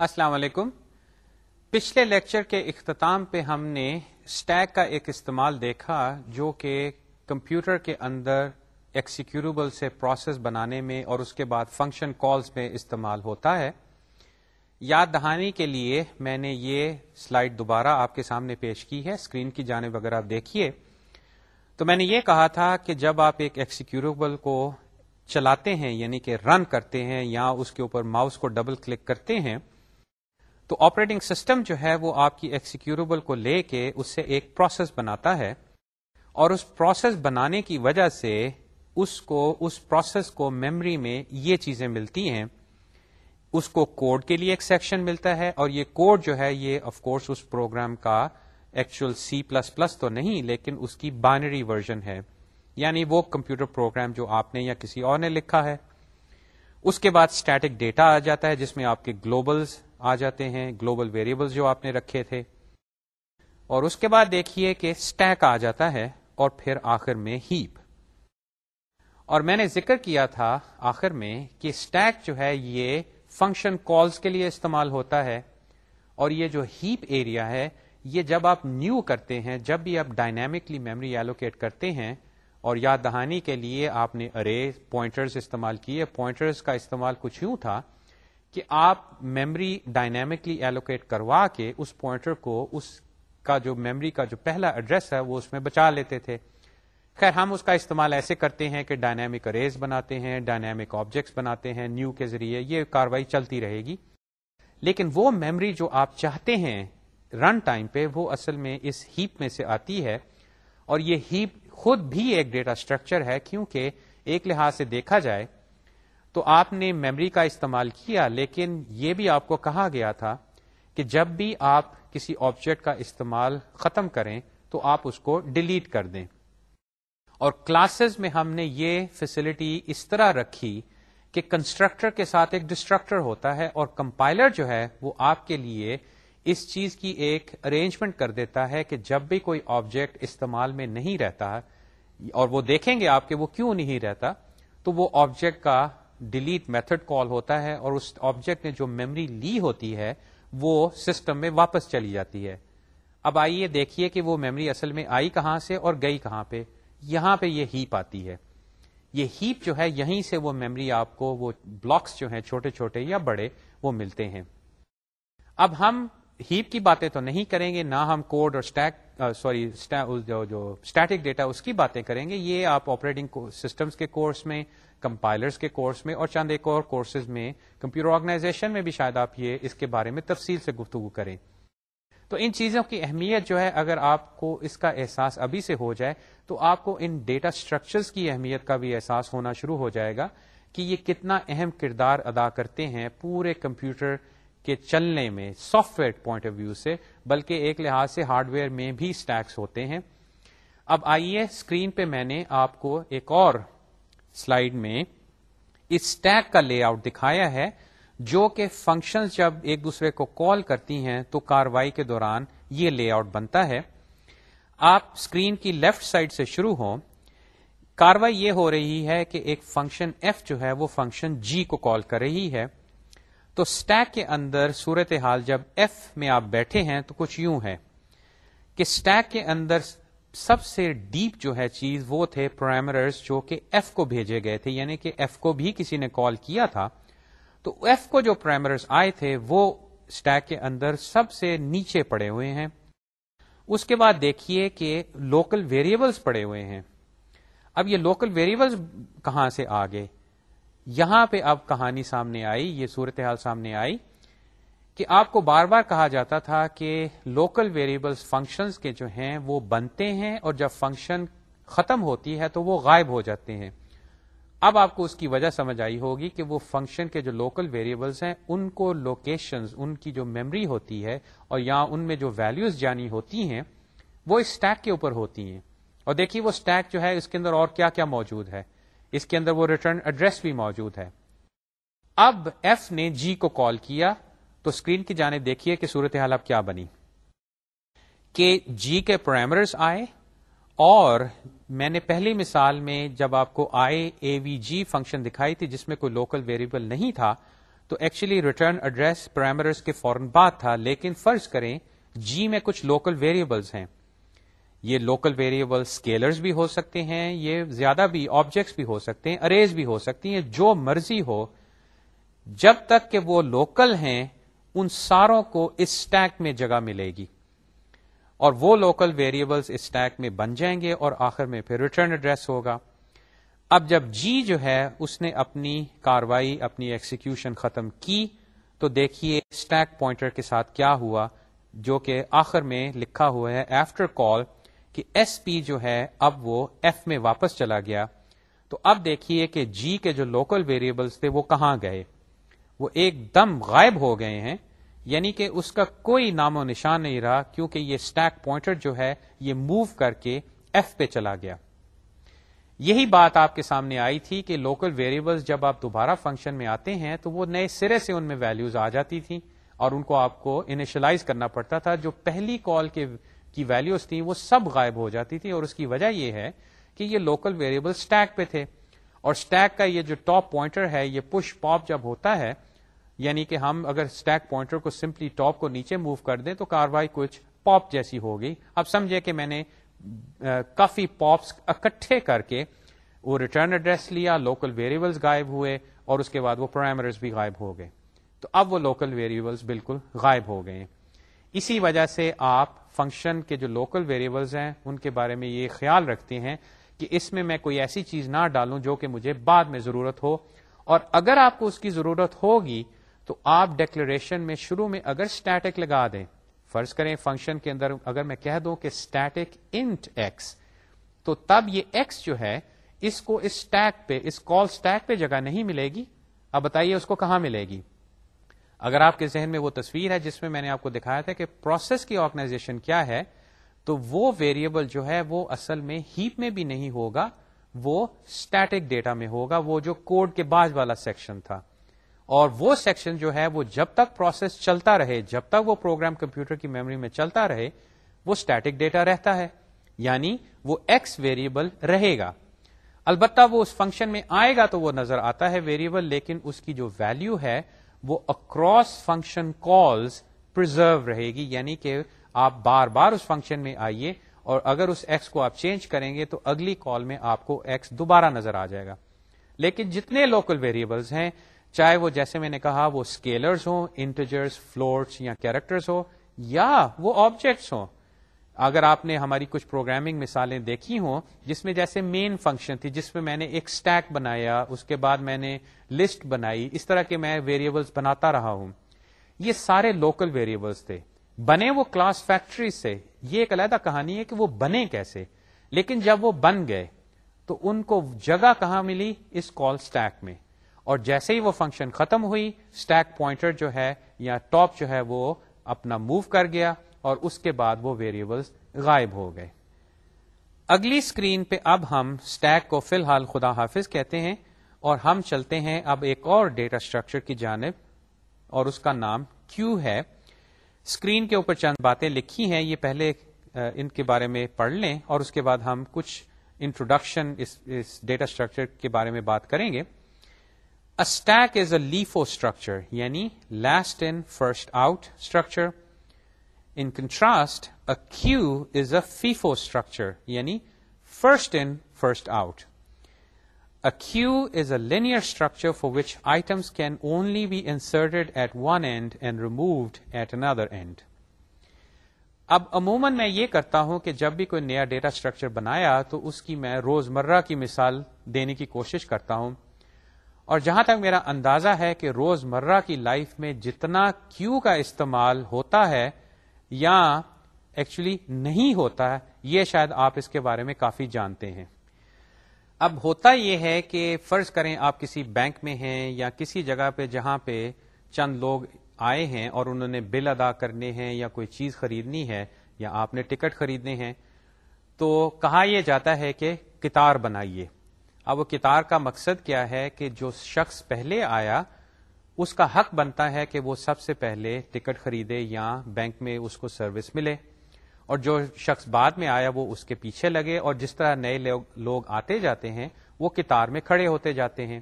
السلام علیکم۔ پچھلے لیکچر کے اختتام پہ ہم نے اسٹیک کا ایک استعمال دیکھا جو کہ کمپیوٹر کے اندر ایکسیکیوربل سے پروسیس بنانے میں اور اس کے بعد فنکشن کالز میں استعمال ہوتا ہے۔ یاد دہانی کے لیے میں نے یہ سلائڈ دوبارہ آپ کے سامنے پیش کی ہے اسکرین کی جانب اگر آپ دیکھیے۔ تو میں نے یہ کہا تھا کہ جب آپ ایک ایکسیکیوربل کو چلاتے ہیں یعنی کہ رن کرتے ہیں یا اس کے اوپر ماؤس کو ڈبل کلک کرتے ہیں تو آپریٹنگ سسٹم جو ہے وہ آپ کی ایکسیکیوربل کو لے کے اس سے ایک پروسیس بناتا ہے اور اس پروسیس بنانے کی وجہ سے اس کو، اس پروسیس کو میمری میں یہ چیزیں ملتی ہیں۔ اس کو کوڈ کے لیے ایک سیکشن ملتا ہے اور یہ کوڈ جو ہے یہ آف کورس اس پروگرام کا ایکچوئل سی پلس پلس تو نہیں، لیکن اس کی بائنری ورژن ہے۔ یعنی وہ کمپیوٹر پروگرام جو آپ نے یا کسی اور نے لکھا ہے۔ اس کے بعد اسٹیٹک ڈیٹا آ جاتا ہے جس میں آپ کے گلوبلز آ جاتے ہیں گلوبل ویریبلز جو آپ نے رکھے تھے۔ اور اس کے بعد دیکھیے کہ اسٹیک آ جاتا ہے اور پھر آخر میں ہیپ اور میں نے ذکر کیا تھا آخر میں کہ اسٹیک جو ہے، یہ فنکشن کالز کے لیے استعمال ہوتا ہے۔ اور یہ جو ہیپ ایریا ہے، یہ جب آپ نیو کرتے ہیں، جب بھی آپ ڈائنامکلی میموری ایلوکیٹ کرتے ہیں، اور یاد دہانی کے لیے آپ نے ارے پوائنٹرز استعمال کیے۔ پوائنٹرز کا استعمال کچھ یوں تھا کہ آپ میمری ڈائنامکلی ایلوکیٹ کروا کے اس پوائنٹر کو اس کا جو میمری کا جو پہلا ایڈریس ہے وہ اس میں بچا لیتے تھے۔ خیر، ہم اس کا استعمال ایسے کرتے ہیں کہ ڈائنامک اریز بناتے ہیں ڈائنامک آبجیکٹس بناتے ہیں نیو کے ذریعے یہ کاروائی چلتی رہے گی۔ لیکن وہ میمری جو آپ چاہتے ہیں رن ٹائم پہ، وہ اصل میں اس ہیپ میں سے آتی ہے۔ اور یہ ہیپ خود بھی ایک ڈیٹا اسٹرکچر ہے، کیونکہ ایک لحاظ سے دیکھا جائے تو آپ نے میمری کا استعمال کیا، لیکن یہ بھی آپ کو کہا گیا تھا کہ جب بھی آپ کسی آبجیکٹ کا استعمال ختم کریں تو آپ اس کو ڈیلیٹ کر دیں۔ اور کلاسز میں ہم نے یہ فیسلٹی اس طرح رکھی کہ کنسٹرکٹر کے ساتھ ایک ڈسٹرکٹر ہوتا ہے اور کمپائلر جو ہے وہ آپ کے لیے اس چیز کی ایک ارینجمنٹ کر دیتا ہے کہ جب بھی کوئی آبجیکٹ استعمال میں نہیں رہتا اور وہ دیکھیں گے آپ کے وہ کیوں نہیں رہتا، تو وہ آبجیکٹ کا ڈیلیٹ میتھڈ کال ہوتا ہے اور اس آبجیکٹ نے جو میموری لی ہوتی ہے، وہ سسٹم میں واپس چلی جاتی ہے۔ اب آئیے دیکھیے کہ وہ میموری اصل میں آئی کہاں سے اور گئی کہاں پہ۔ یہاں پہ یہ ہیپ آتی ہے۔ یہ ہیپ جو ہے، یہیں سے وہ میموری آپ کو وہ بلاکس جو ہیں، چھوٹے چھوٹے یا بڑے، وہ ملتے ہیں۔ اب ہم ہیپ کی باتیں تو نہیں کریں گے، نہ ہم کوڈ اور اسٹیک سوری جو اسٹیٹک ڈیٹا اس کی باتیں کریں گے۔ یہ آپ آپریٹنگ سسٹمز کے کورس میں کمپائلرز کے کورس میں اور چند ایک اور کورسز میں کمپیوٹر آرگنائزیشن میں بھی شاید آپ یہ اس کے بارے میں تفصیل سے گفتگو کریں۔ تو ان چیزوں کی اہمیت جو ہے، اگر آپ کو اس کا احساس ابھی سے ہو جائے، تو آپ کو ان ڈیٹا اسٹرکچرز کی اہمیت کا بھی احساس ہونا شروع ہو جائے گا کہ یہ کتنا اہم کردار ادا کرتے ہیں پورے کمپیوٹر کے چلنے میں software point of view سے، بلکہ ایک لحاظ سے ہارڈ ویئر میں بھی اسٹیکس ہوتے ہیں۔ اب آئیے اسکرین پہ میں نے آپ کو ایک اور سلائڈ میں اس اسٹیک کا لے آؤٹ دکھایا ہے، جو کہ فنکشن جب ایک دوسرے کو کال کرتی ہیں تو کاروائی کے دوران یہ لے آؤٹ بنتا ہے۔ آپ اسکرین کی لیفٹ سائڈ سے شروع ہوں۔ کاروائی یہ ہو رہی ہے کہ ایک فنکشن ایف جو ہے وہ فنکشن جی کو کال کر رہی ہے۔ تو اسٹیک کے اندر صورت حال جب ایف میں آپ بیٹھے ہیں تو کچھ یوں ہے۔ کہ اسٹیک کے اندر سب سے ڈیپ جو ہے چیز وہ تھے پرائمرز جو کہ ایف کو بھیجے گئے تھے یعنی کہ ایف کو بھی کسی نے کال کیا تھا۔ تو ایف کو جو پرائمرز آئے تھے، وہ اسٹیک کے اندر سب سے نیچے پڑے ہوئے ہیں۔ اس کے بعد دیکھیے کہ لوکل ویریبلس پڑے ہوئے ہیں۔ اب یہ لوکل ویریبلس کہاں سے آ گئے یہاں پہ اب کہانی سامنے آئی، یہ صورتحال سامنے آئی۔ کہ آپ کو بار بار کہا جاتا تھا کہ لوکل ویریبلس فنکشنز کے جو ہیں وہ بنتے ہیں اور جب فنکشن ختم ہوتی ہے تو وہ غائب ہو جاتے ہیں۔ اب آپ کو اس کی وجہ سمجھ آئی ہوگی کہ وہ فنکشن کے جو لوکل ویریبلس ہیں، ان کو لوکیشنز ان کی جو میمری ہوتی ہے اور یا ان میں جو ویلیوز جانی ہوتی ہیں، وہ اس اسٹیک کے اوپر ہوتی ہیں۔ اور دیکھیے وہ اسٹیک جو ہے، اس کے اندر اور کیا کیا موجود ہے۔ اس کے اندر وہ ریٹرن ایڈریس بھی موجود ہے۔ اب ایف نے جی کو کال کیا۔ تو اسکرین کی جانب دیکھیے کہ صورت حال اب کیا بنی۔ کہ جی کے پرائمرز آئے اور میں نے پہلی مثال میں جب آپ کو آئے اے وی جی فنکشن دکھائی تھی جس میں کوئی لوکل ویریبل نہیں تھا، تو ایکچولی ریٹرن ایڈریس پرائمرز کے فوراً بعد تھا، لیکن فرض کریں جی میں کچھ لوکل ویریبلس ہیں۔ یہ لوکل ویریبل اسکیلرز بھی ہو سکتے ہیں، یہ زیادہ بھی آبجیکٹس بھی ہو سکتے ہیں اریز بھی ہو سکتی ہیں، جو مرضی ہو۔ جب تک کہ وہ لوکل ہیں ان ساروں کو اس اسٹیک میں جگہ ملے گی۔ اور وہ لوکل ویریبلس اسٹیک میں بن جائیں گے اور آخر میں پھر ریٹرن ایڈریس ہوگا۔ اب جب جی جو ہے، اس نے اپنی کاروائی، اپنی ایکسیکیوشن ختم کی، تو دیکھیے اسٹیک پوائنٹر کے ساتھ کیا ہوا، جو کہ آخر میں لکھا ہوا ہے آفٹر کال کہ ایس پی جو ہے، اب وہ ایف میں واپس چلا گیا۔ تو اب دیکھیے کہ جی کے جو لوکل ویریبلس تھے، وہ کہاں گئے؟ وہ ایک دم غائب ہو گئے ہیں۔ یعنی کہ اس کا کوئی نام و نشان نہیں رہا کیونکہ یہ اسٹیک پوائنٹر جو ہے یہ موو کر کے ایف پہ چلا گیا۔ یہی بات آپ کے سامنے آئی تھی کہ لوکل ویریبلس جب آپ دوبارہ فنکشن میں آتے ہیں تو وہ نئے سرے سے ان میں ویلوز آ جاتی تھی اور ان کو آپ کو انیشلائز کرنا پڑتا تھا۔ جو پہلی کال کے کی ویلوز تھیں وہ سب غائب ہو جاتی تھی اور اس کی وجہ یہ ہے کہ یہ لوکل ویریبل اسٹیک پہ تھے اور اسٹیک کا یہ جو ٹاپ پوائنٹر ہے، یہ پش پاپ جب ہوتا ہے یعنی کہ ہم اگر اسٹیک پوائنٹر کو سمپلی ٹاپ کو نیچے موو کر دیں تو کاروائی کچھ پاپ جیسی ہوگی اب سمجھے کہ میں نے کافی پاپس اکٹھے کر کے وہ ریٹرن ایڈریس لیا لوکل ویریبلس غائب ہوئے اور اس کے بعد وہ پرائمرز بھی غائب ہو گئے۔ تو اب وہ لوکل ویریبلس بالکل غائب ہو گئے اسی وجہ سے آپ فنکشن کے جو لوکل ویریبلز ہیں، ان کے بارے میں یہ خیال رکھتے ہیں کہ اس میں میں کوئی ایسی چیز نہ ڈالوں جو کہ مجھے بعد میں ضرورت ہو۔ اور اگر آپ کو اس کی ضرورت ہوگی تو آپ ڈیکلریشن میں شروع میں اگر اسٹیٹک لگا دیں، فرض کریں فنکشن کے اندر اگر میں کہہ دوں کہ اسٹیٹک انٹ ایکس تو تب یہ ایکس جو ہے، اس کو اس اسٹیک پہ، اس کال اسٹیک پہ جگہ نہیں ملے گی۔ اب بتائیے اس کو کہاں ملے گی؟ اگر آپ کے ذہن میں وہ تصویر ہے جس میں میں نے آپ کو دکھایا تھا کہ پروسیس کی آرگنائزیشن کیا ہے، تو وہ ویریبل جو ہے وہ اصل میں ہیپ میں بھی نہیں ہوگا، وہ اسٹیٹک ڈیٹا میں ہوگا، وہ جو کوڈ کے بعد والا سیکشن تھا۔ اور وہ سیکشن جو ہے وہ جب تک پروسیس چلتا رہے، جب تک وہ پروگرام کمپیوٹر کی میموری میں چلتا رہے، وہ اسٹیٹک ڈیٹا رہتا ہے یعنی وہ ایکس ویریبل رہے گا۔ البتہ وہ اس فنکشن میں آئے گا تو وہ نظر آتا ہے ویریبل لیکن اس کی جو ویلو ہے وہ اکراس فنکشن کالز پرزرو رہے گی۔ یعنی کہ آپ بار بار اس فنکشن میں آئیے اور اگر اس ایکس کو آپ چینج کریں گے تو اگلی کال میں آپ کو ایکس دوبارہ نظر آ جائے گا۔ لیکن جتنے لوکل ویریبلس ہیں چاہے وہ جیسے میں نے کہا وہ اسکیلرز ہوں انٹرجرس فلورس یا کیریکٹرز ہو یا وہ آبجیکٹس ہوں۔ اگر آپ نے ہماری کچھ پروگرامنگ مثالیں دیکھی ہوں، جس میں جیسے مین فنکشن تھی، جس میں میں نے ایک اسٹیک بنایا، اس کے بعد میں نے لسٹ بنائی، اس طرح کے میں ویریبلس بناتا رہا ہوں۔ یہ سارے لوکل ویریبلس تھے۔ بنے وہ کلاس فیکٹری سے۔ یہ ایک علیحدہ کہانی ہے کہ وہ بنے کیسے۔ لیکن جب وہ بن گئے، تو ان کو جگہ کہاں ملی؟ اس کال اسٹیک میں۔ اور جیسے ہی وہ فنکشن ختم ہوئی اسٹیک پوائنٹر جو ہے یا ٹاپ جو ہے وہ اپنا موو کر گیا اور اس کے بعد وہ ویریبلس غائب ہو گئے۔ اگلی اسکرین پہ اب ہم اسٹیک کو فی الحال خدا حافظ کہتے ہیں اور ہم چلتے ہیں اب ایک اور ڈیٹا اسٹرکچر کی جانب اور اس کا نام کیو ہے۔ اسکرین کے اوپر چند باتیں لکھی ہیں، یہ پہلے ان کے بارے میں پڑھ لیں اور اس کے بعد ہم کچھ انٹروڈکشن اس ڈیٹا اسٹرکچر کے بارے میں بات کریں گے۔ Stack is a LIFO structure یعنی last in first out structure in contrast a queue is a FIFO structure یعنی first in first out a queue is a linear structure for which items can only be inserted at one end and removed at other end اب عموماً میں یہ کرتا ہوں کہ جب بھی کوئی نیا ڈیٹا اسٹرکچر بنایا تو اس کی میں روزمرہ کی مثال دینے کی کوشش کرتا ہوں۔ اور جہاں تک میرا اندازہ ہے کہ روز مرہ کی لائف میں جتنا کیو کا استعمال ہوتا ہے، یا ایکچولی نہیں ہوتا ہے یہ شاید آپ اس کے بارے میں کافی جانتے ہیں۔ اب ہوتا یہ ہے کہ فرض کریں آپ کسی بینک میں ہیں یا کسی جگہ پہ جہاں پہ چند لوگ آئے ہیں اور انہوں نے بل ادا کرنے ہیں یا کوئی چیز خریدنی ہے یا آپ نے ٹکٹ خریدنے ہیں، تو کہا یہ جاتا ہے کہ کتار بنائیے۔ اب وہ کتار کا مقصد کیا ہے کہ جو شخص پہلے آیا، اس کا حق بنتا ہے کہ وہ سب سے پہلے ٹکٹ خریدے یا بینک میں اس کو سروس ملے۔ اور جو شخص بعد میں آیا، وہ اس کے پیچھے لگے۔ اور جس طرح نئے لوگ آتے جاتے ہیں، وہ کتار میں کھڑے ہوتے جاتے ہیں۔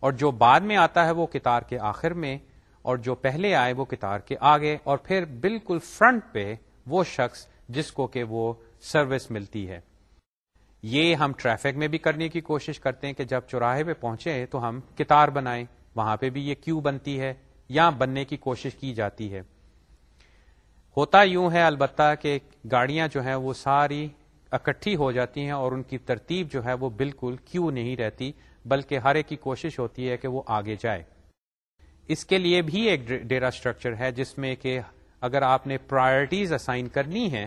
اور جو بعد میں آتا ہے، وہ کتار کے آخر میں۔ اور جو پہلے آئے، وہ کتار کے آگے۔ اور پھر بالکل فرنٹ پہ وہ شخص جس کو کہ وہ سروس ملتی ہے۔ یہ ہم ٹریفک میں بھی کرنے کی کوشش کرتے ہیں کہ جب چوراہے پہ پہنچے تو ہم کتار بنائیں۔ وہاں پہ بھی یہ کیو بنتی ہے یا بننے کی کوشش کی جاتی ہے۔ ہوتا یوں ہے البتہ کہ گاڑیاں جو ہیں وہ ساری اکٹھی ہو جاتی ہیں اور ان کی ترتیب جو ہے وہ بالکل کیوں نہیں رہتی، بلکہ ہر ایک کی کوشش ہوتی ہے کہ وہ آگے جائے۔ اس کے لیے بھی ایک ڈیرا اسٹرکچر ہے جس میں کہ اگر آپ نے پرائرٹیز اسائن کرنی ہے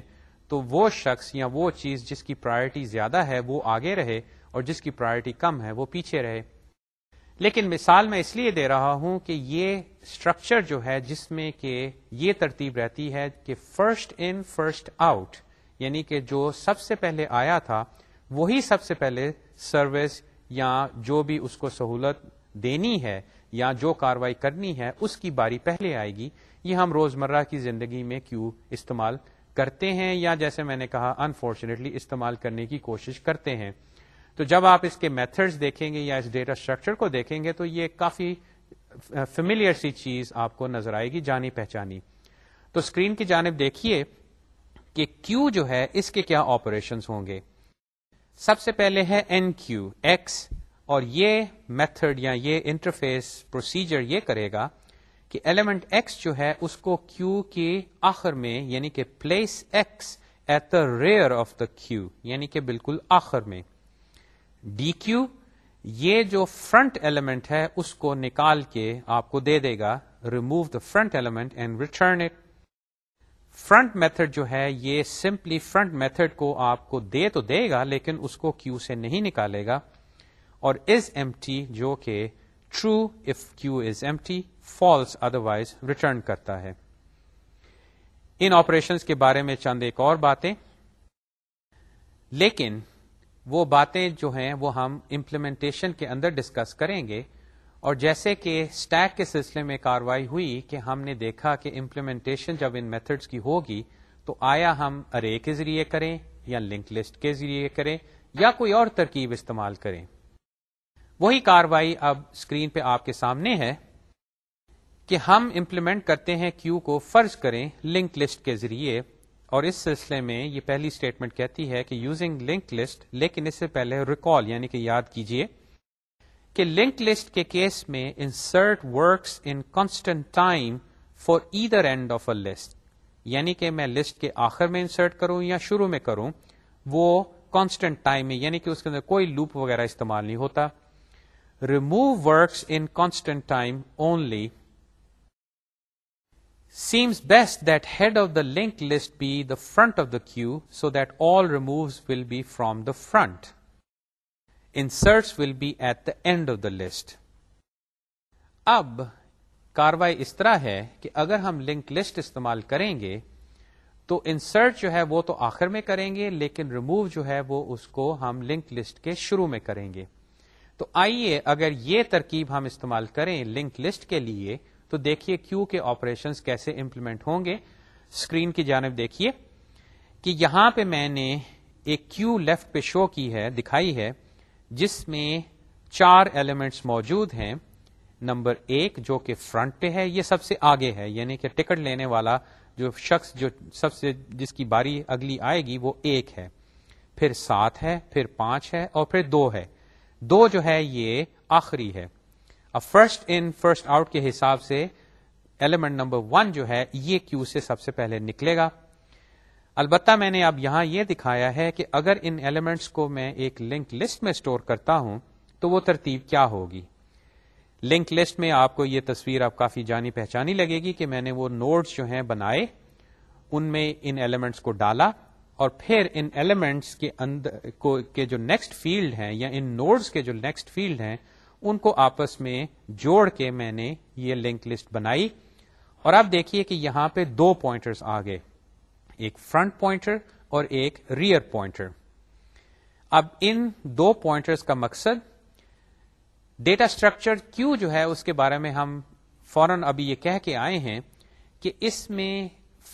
تو وہ شخص یا وہ چیز جس کی پرائرٹی زیادہ ہے وہ آگے رہے اور جس کی پرائرٹی کم ہے وہ پیچھے رہے۔ لیکن مثال میں اس لیے دے رہا ہوں کہ یہ اسٹرکچر جو ہے جس میں کہ یہ ترتیب رہتی ہے کہ فرسٹ ان فرسٹ آؤٹ یعنی کہ جو سب سے پہلے آیا تھا، وہی سب سے پہلے سروس یا جو بھی اس کو سہولت دینی ہے یا جو کاروائی کرنی ہے، اس کی باری پہلے آئے گی۔ یہ ہم روزمرہ کی زندگی میں کیوں استعمال کرتے ہیں یا جیسے میں نے کہا انفارچونیٹلی استعمال کرنے کی کوشش کرتے ہیں۔ تو جب آپ اس کے میتھڈز دیکھیں گے یا اس ڈیٹا اسٹرکچر کو دیکھیں گے تو یہ کافی فیملیئر سی چیز آپ کو نظر آئے گی، جانی پہچانی۔ تو اسکرین کی جانب دیکھیے کہ کیو جو ہے، اس کے کیا آپریشن ہوں گے۔ سب سے پہلے ہے این کیو ایکس اور یہ میتھڈ یا یہ انٹرفیس پروسیجر یہ کرے گا کہ ایلیمنٹ ایکس جو ہے اس کو کیو کے آخر میں یعنی کہ place X at the rear of the queue یعنی کہ بالکل آخر میں. ڈی کیو یہ جو فرنٹ ایلیمنٹ ہے اس کو نکال کے آپ کو دے دے گا. Remove the front element and return it front method جو ہے یہ سمپلی فرنٹ میتھڈ کو آپ کو دے تو دے گا، لیکن اس کو کیو سے نہیں نکالے گا. اور از ایم ٹی جو کہ true if queue is empty false otherwise return کرتا ہے ان آپریشن کے بارے میں چند ایک اور باتیں لیکن وہ باتیں جو ہیں وہ ہم امپلیمنٹیشن کے اندر ڈسکس کریں گے اور جیسے کہ اسٹیک کے سلسلے میں کاروائی ہوئی کہ ہم نے دیکھا کہ امپلیمنٹیشن جب ان میتھڈس کی ہوگی تو آیا ہم ارے کے ذریعے کریں یا لنک لسٹ کے ذریعے کریں یا کوئی اور ترکیب استعمال کریں وہی کاروائی اب اسکرین پہ آپ کے سامنے ہے کہ ہم امپلیمنٹ کرتے ہیں کیو کو فرض کریں لنک لسٹ کے ذریعے اور اس سلسلے میں یہ پہلی اسٹیٹمنٹ کہتی ہے کہ یوزنگ لنک لسٹ لیکن اس سے پہلے ریکال یعنی کہ یاد کیجیے کہ لنک لسٹ کے کیس میں insert works in constant time for either end of a list یعنی کہ میں لسٹ کے آخر میں انسرٹ کروں یا شروع میں کروں وہ کانسٹنٹ ٹائم میں یعنی کہ اس کے اندر کوئی لوپ وغیرہ استعمال نہیں ہوتا۔ Remove works in constant time only seems best that head of the link list be the front of the queue so that all removes will be from the front inserts will be at the end of the list اب کاروائی اس طرح ہے کہ اگر ہم link list استعمال کریں گے تو انسرٹ جو ہے وہ تو آخر میں کریں گے لیکن ریموو جو ہے وہ اس کو ہم لنک لسٹ کے شروع میں کریں گے تو آئیے اگر یہ ترکیب ہم استعمال کریں لنک لسٹ کے لیے، تو دیکھیے کیو کے آپریشن کیسے امپلیمنٹ ہوں گے۔ اسکرین کی جانب دیکھیے کہ یہاں پہ میں نے ایک کیو لیفٹ پہ شو کی ہے، دکھائی ہے، جس میں چار ایلیمنٹس موجود ہیں۔ نمبر ایک جو کہ فرنٹ پہ ہے، یہ سب سے آگے ہے یعنی کہ ٹکٹ لینے والا جو شخص جو سب سے جس کی باری اگلی آئے گی، وہ ایک ہے۔ پھر سات ہے، پھر پانچ ہے اور پھر دو ہے۔ دو جو ہے یہ آخری ہے۔ اب فرسٹ ان فرسٹ آؤٹ کے حساب سے ایلیمنٹ نمبر ون جو ہے یہ کیو سے سب سے پہلے نکلے گا۔ البتہ میں نے اب یہاں یہ دکھایا ہے کہ اگر ان ایلیمنٹس کو میں ایک لنک لسٹ میں اسٹور کرتا ہوں تو وہ ترتیب کیا ہوگی۔ لنک لسٹ میں آپ کو یہ تصویر اب کافی جانی پہچانی لگے گی کہ میں نے وہ نوڈز جو ہیں بنائے، ان میں ان ایلیمنٹس کو ڈالا۔ اور پھر ان ایلیمنٹس کے اندر کو، کے جو نیکسٹ فیلڈ ہیں یا ان نوڈز کے جو نیکسٹ فیلڈ ہیں، ان کو آپس میں جوڑ کے میں نے یہ لنک لسٹ بنائی۔ اور اب دیکھیے کہ یہاں پہ دو پوائنٹرز آ گئے۔ ایک فرنٹ پوائنٹر اور ایک ریئر پوائنٹر اب ان دو پوائنٹرز کا مقصد ڈیٹا اسٹرکچر کیوں جو ہے، اس کے بارے میں ہم فوراً ابھی یہ کہہ کے آئے ہیں کہ اس میں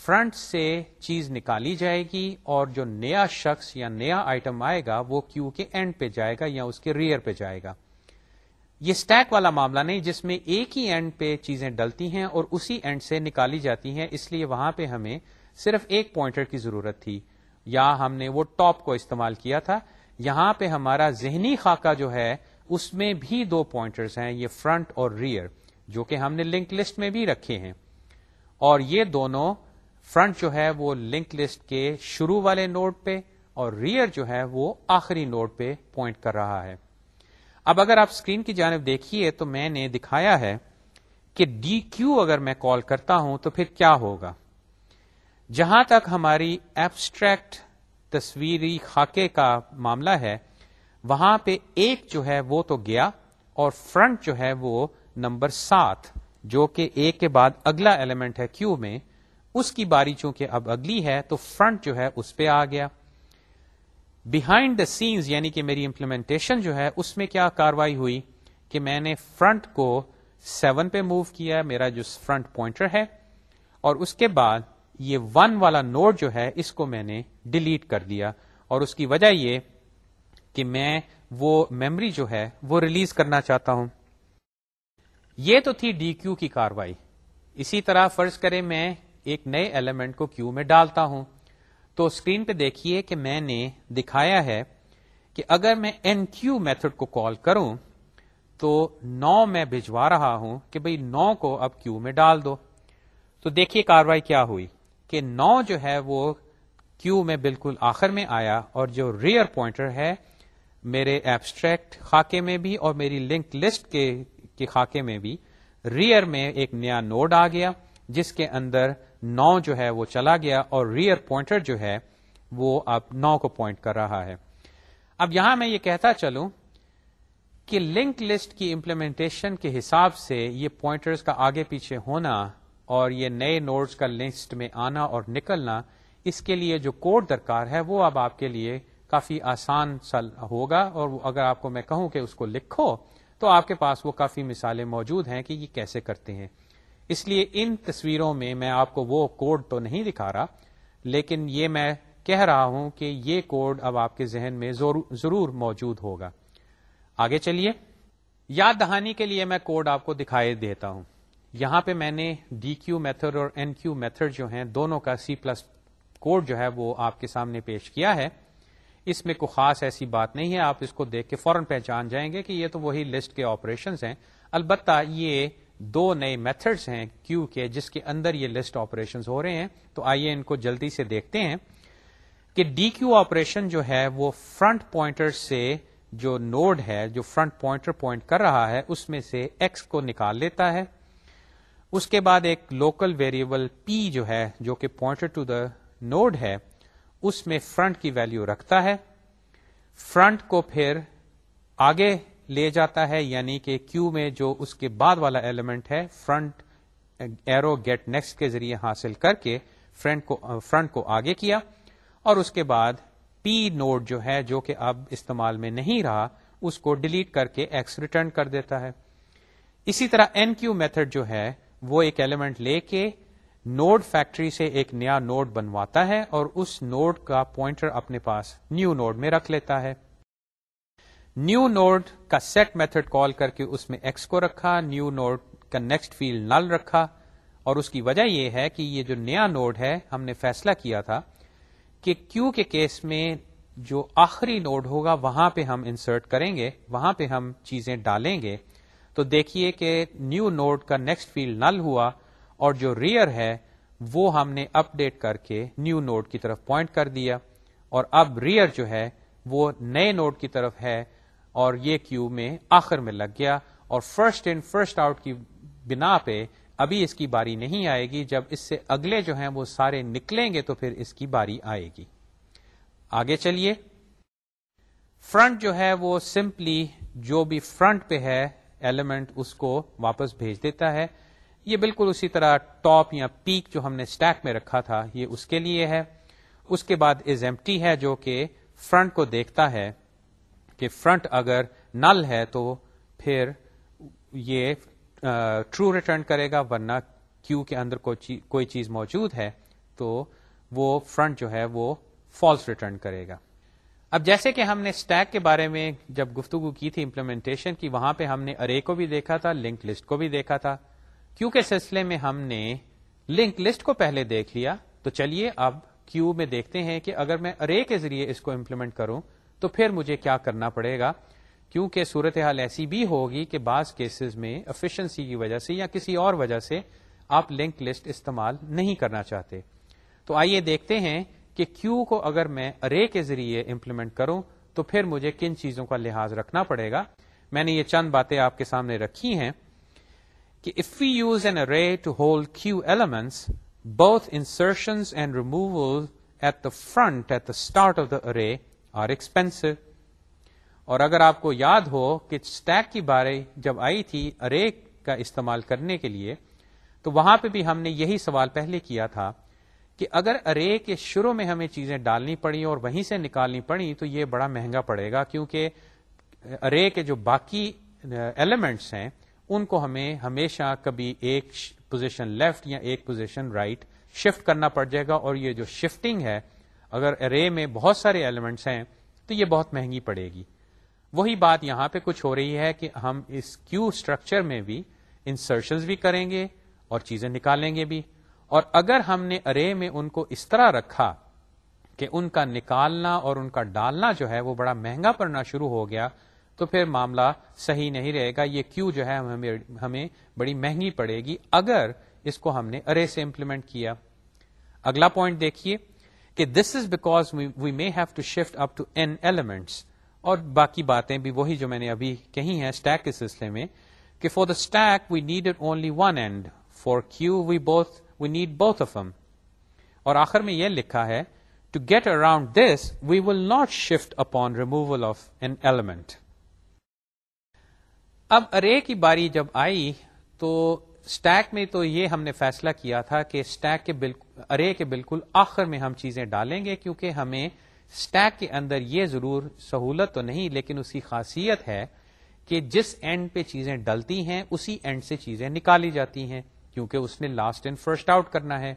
فرنٹ سے چیز نکالی جائے گی اور جو نیا شخص یا نیا آئٹم آئے گا وہ کیو کے اینڈ پہ جائے گا یا اس کے ریئر پہ جائے گا۔ یہ اسٹیک والا معاملہ نہیں، جس میں ایک ہی اینڈ پہ چیزیں ڈلتی ہیں اور اسی اینڈ سے نکالی جاتی ہیں، اس لیے وہاں پہ ہمیں صرف ایک پوائنٹر کی ضرورت تھی۔ یا ہم نے وہ ٹاپ کو استعمال کیا تھا۔ یہاں پہ ہمارا ذہنی خاکہ جو ہے، اس میں بھی دو پوائنٹرز ہیں، یہ فرنٹ اور ریئر جو کہ ہم نے لنک لسٹ میں بھی رکھے ہیں۔ اور یہ دونوں فرنٹ جو ہے وہ لنک لسٹ کے شروع والے نوڈ پہ اور ریئر جو ہے وہ آخری نوڈ پہ پوائنٹ کر رہا ہے۔ اب اگر آپ اسکرین کی جانب دیکھیے تو میں نے دکھایا ہے کہ ڈی کیو اگر میں کال کرتا ہوں تو پھر کیا ہوگا۔ جہاں تک ہماری ایبسٹریکٹ تصویری خاکے کا معاملہ ہے، وہاں پہ ایک جو ہے وہ تو گیا اور فرنٹ جو ہے وہ نمبر سات، جو کہ ایک کے بعد اگلا ایلیمنٹ ہے کیو میں۔ اس کی باری چونکہ اب اگلی ہے تو فرنٹ جو ہے اس پہ آ گیا۔ بہائنڈ دا سینز یعنی کہ میری امپلیمنٹیشن جو ہے اس میں کیا کاروائی ہوئی کہ میں نے فرنٹ کو سیون پہ موو کیا میرا جو فرنٹ پوائنٹر ہے، اور اس کے بعد یہ ون والا نوٹ جو ہے اس کو میں نے ڈیلیٹ کر دیا۔ اور اس کی وجہ یہ کہ میں وہ میمری جو ہے وہ ریلیز کرنا چاہتا ہوں۔ یہ تو تھی ڈی کیو کی کاروائی۔ اسی طرح فرض کرے میں ایک نئے ایلیمنٹ کو کیو میں ڈالتا ہوں۔ تو اسکرین پہ دیکھیے کہ میں نے دکھایا ہے کہ اگر میں این کیو میتھڈ کو کال کروں تو نو میں بھجوا رہا ہوں کہ بھئی نو کو اب کیو میں ڈال دو۔ تو دیکھیے کاروائی کیا ہوئی کہ نو جو ہے وہ کیو میں بالکل آخر میں آیا اور جو ریئر پوائنٹر ہے میرے ایبسٹریکٹ خاکے میں بھی اور میری لنک لسٹ کے خاکے میں بھی ریئر میں ایک نیا نوڈ آ گیا۔ جس کے اندر نو جو ہے وہ چلا گیا اور ریئر پوائنٹر جو ہے وہ اب نو کو پوائنٹ کر رہا ہے۔ اب یہاں میں یہ کہتا چلوں کہ لنک لسٹ کی امپلیمنٹیشن کے حساب سے یہ پوائنٹرز کا آگے پیچھے ہونا اور یہ نئے نوڈز کا لسٹ میں آنا اور نکلنا اس کے لیے جو کوڈ درکار ہے وہ اب آپ کے لیے کافی آسان سل ہوگا اور اگر آپ کو میں کہوں کہ اس کو لکھو تو آپ کے پاس وہ کافی مثالیں موجود ہیں کہ یہ کیسے کرتے ہیں۔ اس لیے ان تصویروں میں میں آپ کو وہ کوڈ تو نہیں دکھا رہا، لیکن یہ میں کہہ رہا ہوں کہ یہ کوڈ اب آپ کے ذہن میں ضرور موجود ہوگا۔ آگے چلیے۔ یاد دہانی کے لیے میں کوڈ آپ کو دکھائی دیتا ہوں۔ یہاں پہ میں نے ڈی کیو میتھڈ اور این کیو میتھڈ جو ہیں، دونوں کا سی پلس کوڈ جو ہے وہ آپ کے سامنے پیش کیا ہے۔ اس میں کوئی خاص ایسی بات نہیں ہے، آپ اس کو دیکھ کے فوراً پہچان جائیں گے کہ یہ تو وہی لسٹ کے آپریشنس ہیں۔ البتہ یہ دو نئے میتھڈس ہیں کیو کے جس کے اندر یہ لسٹ آپریشن ہو رہے ہیں، تو آئیے ان کو جلدی سے دیکھتے ہیں کہ ڈی کیو آپریشن جو ہے وہ فرنٹ پوائنٹر سے جو نوڈ ہے، جو فرنٹ پوائنٹر پوائنٹ کر رہا ہے، اس میں سے ایکس کو نکال لیتا ہے۔ اس کے بعد ایک لوکل ویریبل پی جو ہے، جو کہ پوائنٹر ٹو دا نوڈ ہے، اس میں فرنٹ کی ویلو رکھتا ہے۔ فرنٹ کو پھر آگے لے جاتا ہے یعنی کہ کیو میں جو اس کے بعد والا ایلیمنٹ ہے فرنٹ ایرو گیٹ نیکسٹ کے ذریعے حاصل کر کے فرنٹ کو فرنٹ کو آگے کیا۔ اور اس کے بعد پی نوڈ جو ہے، جو کہ اب استعمال میں نہیں رہا، اس کو ڈیلیٹ کر کے ایکس ریٹرن کر دیتا ہے۔ اسی طرح این کیو میتھڈ جو ہے، وہ ایک ایلیمنٹ لے کے نوڈ فیکٹری سے ایک نیا نوڈ بنواتا ہے اور اس نوڈ کا پوائنٹر اپنے پاس نیو نوڈ میں رکھ لیتا ہے۔ نیو نوڈ کا سیٹ میتھڈ کال کر کے اس میں ایکس کو رکھا، نیو نوڈ کا نیکسٹ فیلڈ نل رکھا، اور اس کی وجہ یہ ہے کہ یہ جو نیا نوڈ ہے، ہم نے فیصلہ کیا تھا کہ کیو کے کیس میں جو آخری نوڈ ہوگا، وہاں پہ ہم انسرٹ کریں گے، وہاں پہ ہم چیزیں ڈالیں گے۔ تو دیکھیے کہ نیو نوڈ کا نیکسٹ فیلڈ نل ہوا اور جو ریئر ہے، وہ ہم نے اپ ڈیٹ کر کے نیو نوڈ کی طرف پوائنٹ کر دیا۔ اور اب ریئر جو ہے، وہ نئے نوڈ کی طرف ہے۔ اور یہ کیو میں آخر میں لگ گیا اور فرسٹ ان، فرسٹ آؤٹ کی بنا پہ ابھی اس کی باری نہیں آئے گی۔ جب اس سے اگلے جو ہیں وہ سارے نکلیں گے تو پھر اس کی باری آئے گی۔ آگے چلیے۔ فرنٹ جو ہے وہ سمپلی جو بھی فرنٹ پہ ہے ایلیمنٹ اس کو واپس بھیج دیتا ہے۔ یہ بالکل اسی طرح ٹاپ یا پیک جو ہم نے اسٹیک میں رکھا تھا، یہ اس کے لیے ہے۔ اس کے بعد از ایمٹی ہے جو کہ فرنٹ کو دیکھتا ہے۔ کہ فرنٹ اگر نل ہے تو پھر یہ ٹرو ریٹرن کرے گا، ورنہ کیو کے اندر کوئی چیز موجود ہے تو وہ فرنٹ جو ہے وہ فالس ریٹرن کرے گا۔ اب جیسے کہ ہم نے اسٹیک کے بارے میں جب گفتگو کی تھی امپلیمنٹیشن کی، وہاں پہ ہم نے ارے کو بھی دیکھا تھا لنک لسٹ کو بھی دیکھا تھا۔ کیوں سلسلے میں ہم نے لنک لسٹ کو پہلے دیکھ لیا۔ تو چلیے، اب کیو میں دیکھتے ہیں کہ اگر میں ارے کے ذریعے اس کو امپلیمنٹ کروں تو پھر مجھے کیا کرنا پڑے گا؟ کیونکہ صورتحال ایسی بھی ہوگی کہ بعض کیسز میں افیشنسی کی وجہ سے یا کسی اور وجہ سے آپ لنک لسٹ استعمال نہیں کرنا چاہتے۔ تو آئیے دیکھتے ہیں کہ کیو کو اگر میں ارے کے ذریعے امپلیمنٹ کروں تو پھر مجھے کن چیزوں کا لحاظ رکھنا پڑے گا؟ میں نے یہ چند باتیں آپ کے سامنے رکھی ہیں کہ if you use an array to hold queue elements both insertion and removal at the front at the start of the array are expensive اور اگر آپ کو یاد ہو کہ اسٹیک کی بارے جب آئی تھی ارے کا استعمال کرنے کے لیے، تو وہاں پہ بھی ہم نے یہی سوال پہلے کیا تھا کہ اگر ارے کے شروع میں ہمیں چیزیں ڈالنی پڑی اور وہیں سے نکالنی پڑی تو یہ بڑا مہنگا پڑے گا کیونکہ ارے کے جو باقی ایلیمنٹس ہیں، ان کو ہمیں ہمیشہ کبھی ایک پوزیشن لیفٹ یا ایک پوزیشن رائٹ شفٹ کرنا پڑ جائے گا اور یہ جو شفٹنگ ہے اگر ارے میں بہت سارے ایلیمنٹس ہیں، تو یہ بہت مہنگی پڑے گی۔ وہی بات یہاں پہ کچھ ہو رہی ہے کہ ہم اس کیو اسٹرکچر میں بھی انسرشنز بھی کریں گے اور چیزیں نکالیں گے بھی۔ اور اگر ہم نے ارے میں ان کو اس طرح رکھا کہ ان کا نکالنا اور ان کا ڈالنا جو ہے وہ بڑا مہنگا پڑنا شروع ہو گیا، تو پھر معاملہ صحیح نہیں رہے گا۔ یہ کیوں جو ہے ہمیں بڑی مہنگی پڑے گی۔ اگر اس کو ہم نے ارے سے امپلیمنٹ کیا۔ اگلا پوائنٹ دیکھیے۔ کہ this is because we may have to shift up to n elements اور باقی باتیں بھی وہی جو میں نے ابھی کہی ہیں اسٹیک کے سلسلے میں کہ for the stack we need only one and for queue we both we need both of them اور آخر میں یہ لکھا ہے to get around this we will not shift upon removal of an element اب ارے کی باری جب آئی تو اسٹیک میں تو یہ ہم نے فیصلہ کیا تھا کہ اسٹیک کے بالکل ارے کے بالکل آخر میں ہم چیزیں ڈالیں گے کیونکہ ہمیں اسٹیک کے اندر یہ ضرور سہولت تو نہیں، لیکن اس کی خاصیت ہے کہ جس اینڈ پہ چیزیں ڈلتی ہیں، اسی اینڈ سے چیزیں نکالی جاتی ہیں، کیونکہ اس نے لاسٹ اینڈ فرسٹ آؤٹ کرنا ہے۔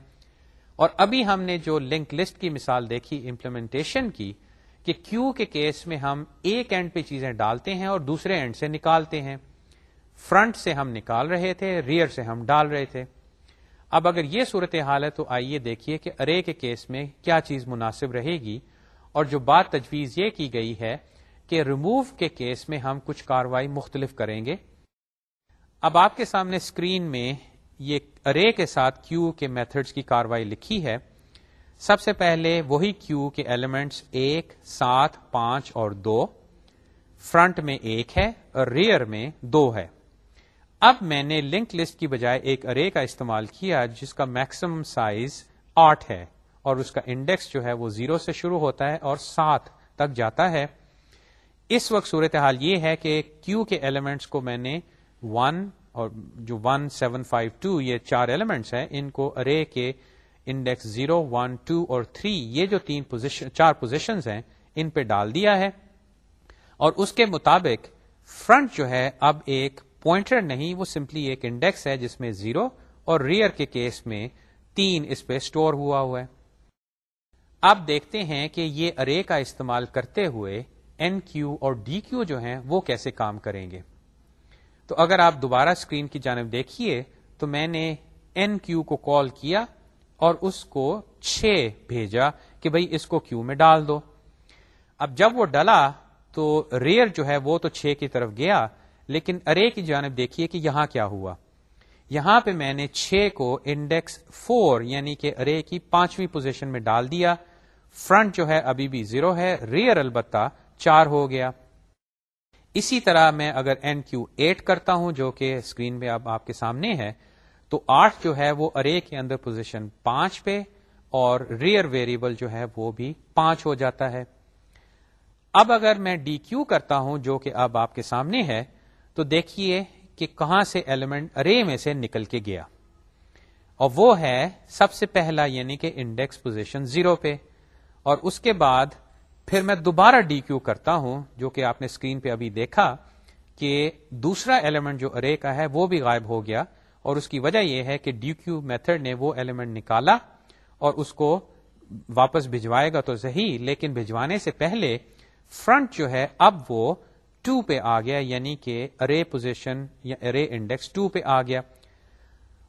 اور ابھی ہم نے جو لنک لسٹ کی مثال دیکھی امپلیمنٹیشن کی، کہ کیو کے کیس میں ہم ایک اینڈ پہ چیزیں ڈالتے ہیں اور دوسرے اینڈ سے نکالتے ہیں۔ فرنٹ سے ہم نکال رہے تھے، ریئر سے ہم ڈال رہے تھے۔ اب اگر یہ صورت حال ہے تو آئیے دیکھیے کہ ارے کے کیس میں کیا چیز مناسب رہے گی۔ اور جو بات تجویز یہ کی گئی ہے کہ ریموو کے کیس میں ہم کچھ کاروائی مختلف کریں گے۔ اب آپ کے سامنے اسکرین میں یہ ارے کے ساتھ کیو کے میتھڈس کی کاروائی لکھی ہے۔ سب سے پہلے وہی کیو کے ایلیمنٹس ایک، سات، پانچ اور دو۔ فرنٹ میں ایک ہے، اور ریئر میں دو ہے۔ اب میں نے لنک لسٹ کی بجائے ایک ارے کا استعمال کیا جس کا میکسیمم سائز آٹھ ہے اور اس کا انڈیکس جو ہے وہ زیرو سے شروع ہوتا ہے اور سات تک جاتا ہے۔ اس وقت صورتحال یہ ہے کہ کیو کے ایلیمنٹس کو میں نے ون اور جو ون سیون فائیو ٹو یہ چار ایلیمنٹس ہیں، ان کو ارے کے انڈیکس زیرو ون ٹو اور تھری یہ جو تین پوزیشن چار پوزیشنز ہیں، ان پہ ڈال دیا ہے۔ اور اس کے مطابق فرنٹ جو ہے، اب ایک پوائنٹر نہیں، وہ سمپلی ایک انڈیکس ہے جس میں زیرو اور ریئر کے کیس میں تین اس پہ اسٹور ہوا ہوا ہے۔ اب دیکھتے ہیں کہ یہ ارے کا استعمال کرتے ہوئے این کیو اور ڈی کیو جو ہیں وہ کیسے کام کریں گے۔ تو اگر آپ دوبارہ اسکرین کی جانب دیکھیے تو میں نے این کیو کو کال کیا اور اس کو چھ بھیجا کہ بھائی اس کو کیو میں ڈال دو۔ اب جب وہ ڈلا تو ریئر جو ہے وہ تو چھ کی طرف گیا لیکن ارے کی جانب دیکھیے کہ یہاں کیا ہوا۔ یہاں پہ میں نے چھ کو انڈیکس فور یعنی کہ ارے کی پانچویں پوزیشن میں ڈال دیا۔ فرنٹ جو ہے ابھی بھی زیرو ہے ریئر البتہ چار ہو گیا۔ اسی طرح میں اگر این کیو ایٹ کرتا ہوں، جو کہ اسکرین پہ اب آپ کے سامنے ہے، تو آٹھ جو ہے وہ ارے کے اندر پوزیشن پانچ پہ اور ریئر ویریبل جو ہے وہ بھی پانچ ہو جاتا ہے۔ اب اگر میں ڈی کیو کرتا ہوں، جو کہ اب آپ کے سامنے ہے تو دیکھیے کہ کہاں سے ایلیمنٹ ارے میں سے نکل کے گیا۔ اور وہ ہے سب سے پہلا یعنی کہ انڈیکس پوزیشن زیرو پہ۔ اور اس کے بعد پھر میں دوبارہ ڈی کیو کرتا ہوں، جو کہ آپ نے اسکرین پہ ابھی دیکھا کہ دوسرا ایلیمنٹ جو ارے کا ہے وہ بھی غائب ہو گیا۔ اور اس کی وجہ یہ ہے کہ ڈی کیو میتھڈ نے وہ ایلیمنٹ نکالا اور اس کو واپس بھجوائے گا تو صحیح، لیکن بھجوانے سے پہلے فرنٹ جو ہے، اب وہ ٹو پہ آ گیا یعنی کہ ارے پوزیشن یا ارے انڈیکس ٹو پہ آ گیا۔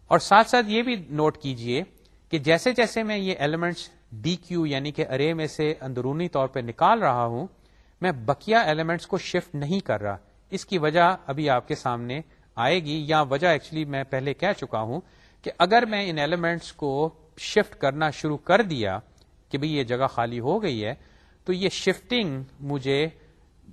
اور ساتھ ساتھ یہ بھی نوٹ کیجیے کہ جیسے جیسے میں یہ ایلیمنٹس ڈی کیو یعنی کہ ارے میں سے اندرونی طور پہ نکال رہا ہوں، میں بکیا ایلیمنٹس کو شفٹ نہیں کر رہا۔ اس کی وجہ ابھی آپ کے سامنے آئے گی، یا وجہ ایکچولی میں پہلے کہہ چکا ہوں کہ اگر میں ان ایلیمنٹس کو شفٹ کرنا شروع کر دیا کہ بھئی یہ جگہ خالی ہو گئی ہے، تو یہ شفٹنگ مجھے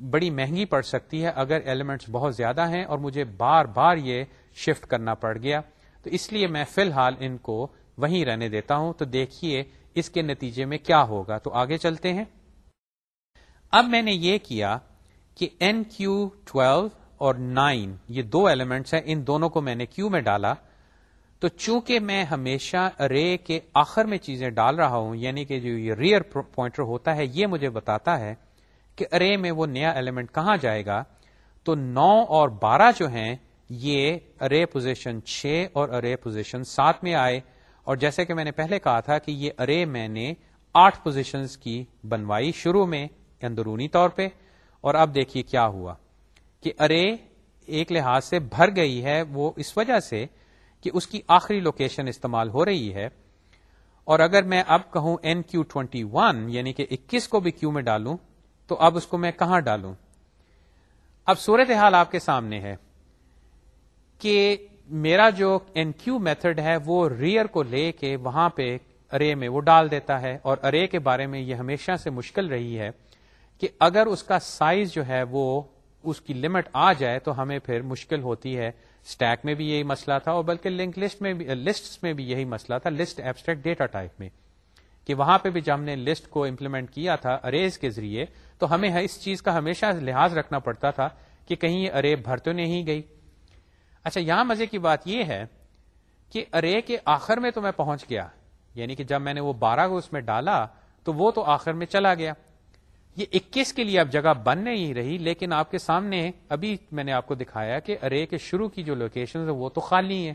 بڑی مہنگی پڑ سکتی ہے اگر ایلیمنٹس بہت زیادہ ہیں اور مجھے بار بار یہ شفٹ کرنا پڑ گیا۔ تو اس لیے میں فی الحال ان کو وہیں رہنے دیتا ہوں۔ تو دیکھیے اس کے نتیجے میں کیا ہوگا۔ تو آگے چلتے ہیں۔ اب میں نے یہ کیا کہ این کیو ٹویلو اور نائن، یہ دو ایلیمنٹس ہیں، ان دونوں کو میں نے کیو میں ڈالا۔ تو چونکہ میں ہمیشہ رے کے آخر میں چیزیں ڈال رہا ہوں یعنی کہ جو یہ ریئر پوائنٹر ہوتا ہے، یہ مجھے بتاتا ہے کہ ارے میں وہ نیا ایلیمنٹ کہاں جائے گا؟ تو نو اور بارہ جو ہیں، یہ ارے پوزیشن چھ اور ارے پوزیشن سات میں آئے۔ اور جیسے کہ میں نے پہلے کہا تھا کہ یہ ارے میں نے آٹھ پوزیشنز کی بنوائی شروع میں اندرونی طور پہ۔ اور اب دیکھیے کیا ہوا کہ ارے ایک لحاظ سے بھر گئی ہے، وہ اس وجہ سے کہ اس کی آخری لوکیشن استعمال ہو رہی ہے۔ اور اگر میں اب کہوں این کیو ٹوینٹی ون یعنی کہ اکیس کو بھی کیو میں ڈالوں تو اب اس کو میں کہاں ڈالوں؟ اب صورت حال آپ کے سامنے ہے کہ میرا جو این کیو میتھڈ ہے وہ ریئر کو لے کے وہاں پہ ارے میں وہ ڈال دیتا ہے اور ارے کے بارے میں یہ ہمیشہ سے مشکل رہی ہے کہ اگر اس کا سائز جو ہے وہ اس کی لمٹ آ جائے تو ہمیں پھر مشکل ہوتی ہے۔ اسٹیک میں بھی یہی مسئلہ تھا اور بلکہ لنک لسٹ میں بھی لسٹ میں بھی یہی مسئلہ تھا۔ لسٹ ایبسٹریکٹ ڈیٹا ٹائپ میں کہ وہاں پہ بھی جب ہم نے لسٹ کو امپلیمنٹ کیا تھا اریز کے ذریعے تو ہمیں ہاں اس چیز کا ہمیشہ لحاظ رکھنا پڑتا تھا کہ کہیں یہ ارے بھر تو نہیں گئی۔ اچھا یہاں مزے کی بات یہ ہے کہ ارے کے آخر میں تو میں پہنچ گیا یعنی کہ جب میں نے وہ بارہ کو اس میں ڈالا تو وہ تو آخر میں چلا گیا۔ یہ اکیس کے لیے اب جگہ بن نہیں رہی، لیکن آپ کے سامنے ابھی میں نے آپ کو دکھایا کہ ارے کے شروع کی جو لوکیشن وہ تو خالی ہیں۔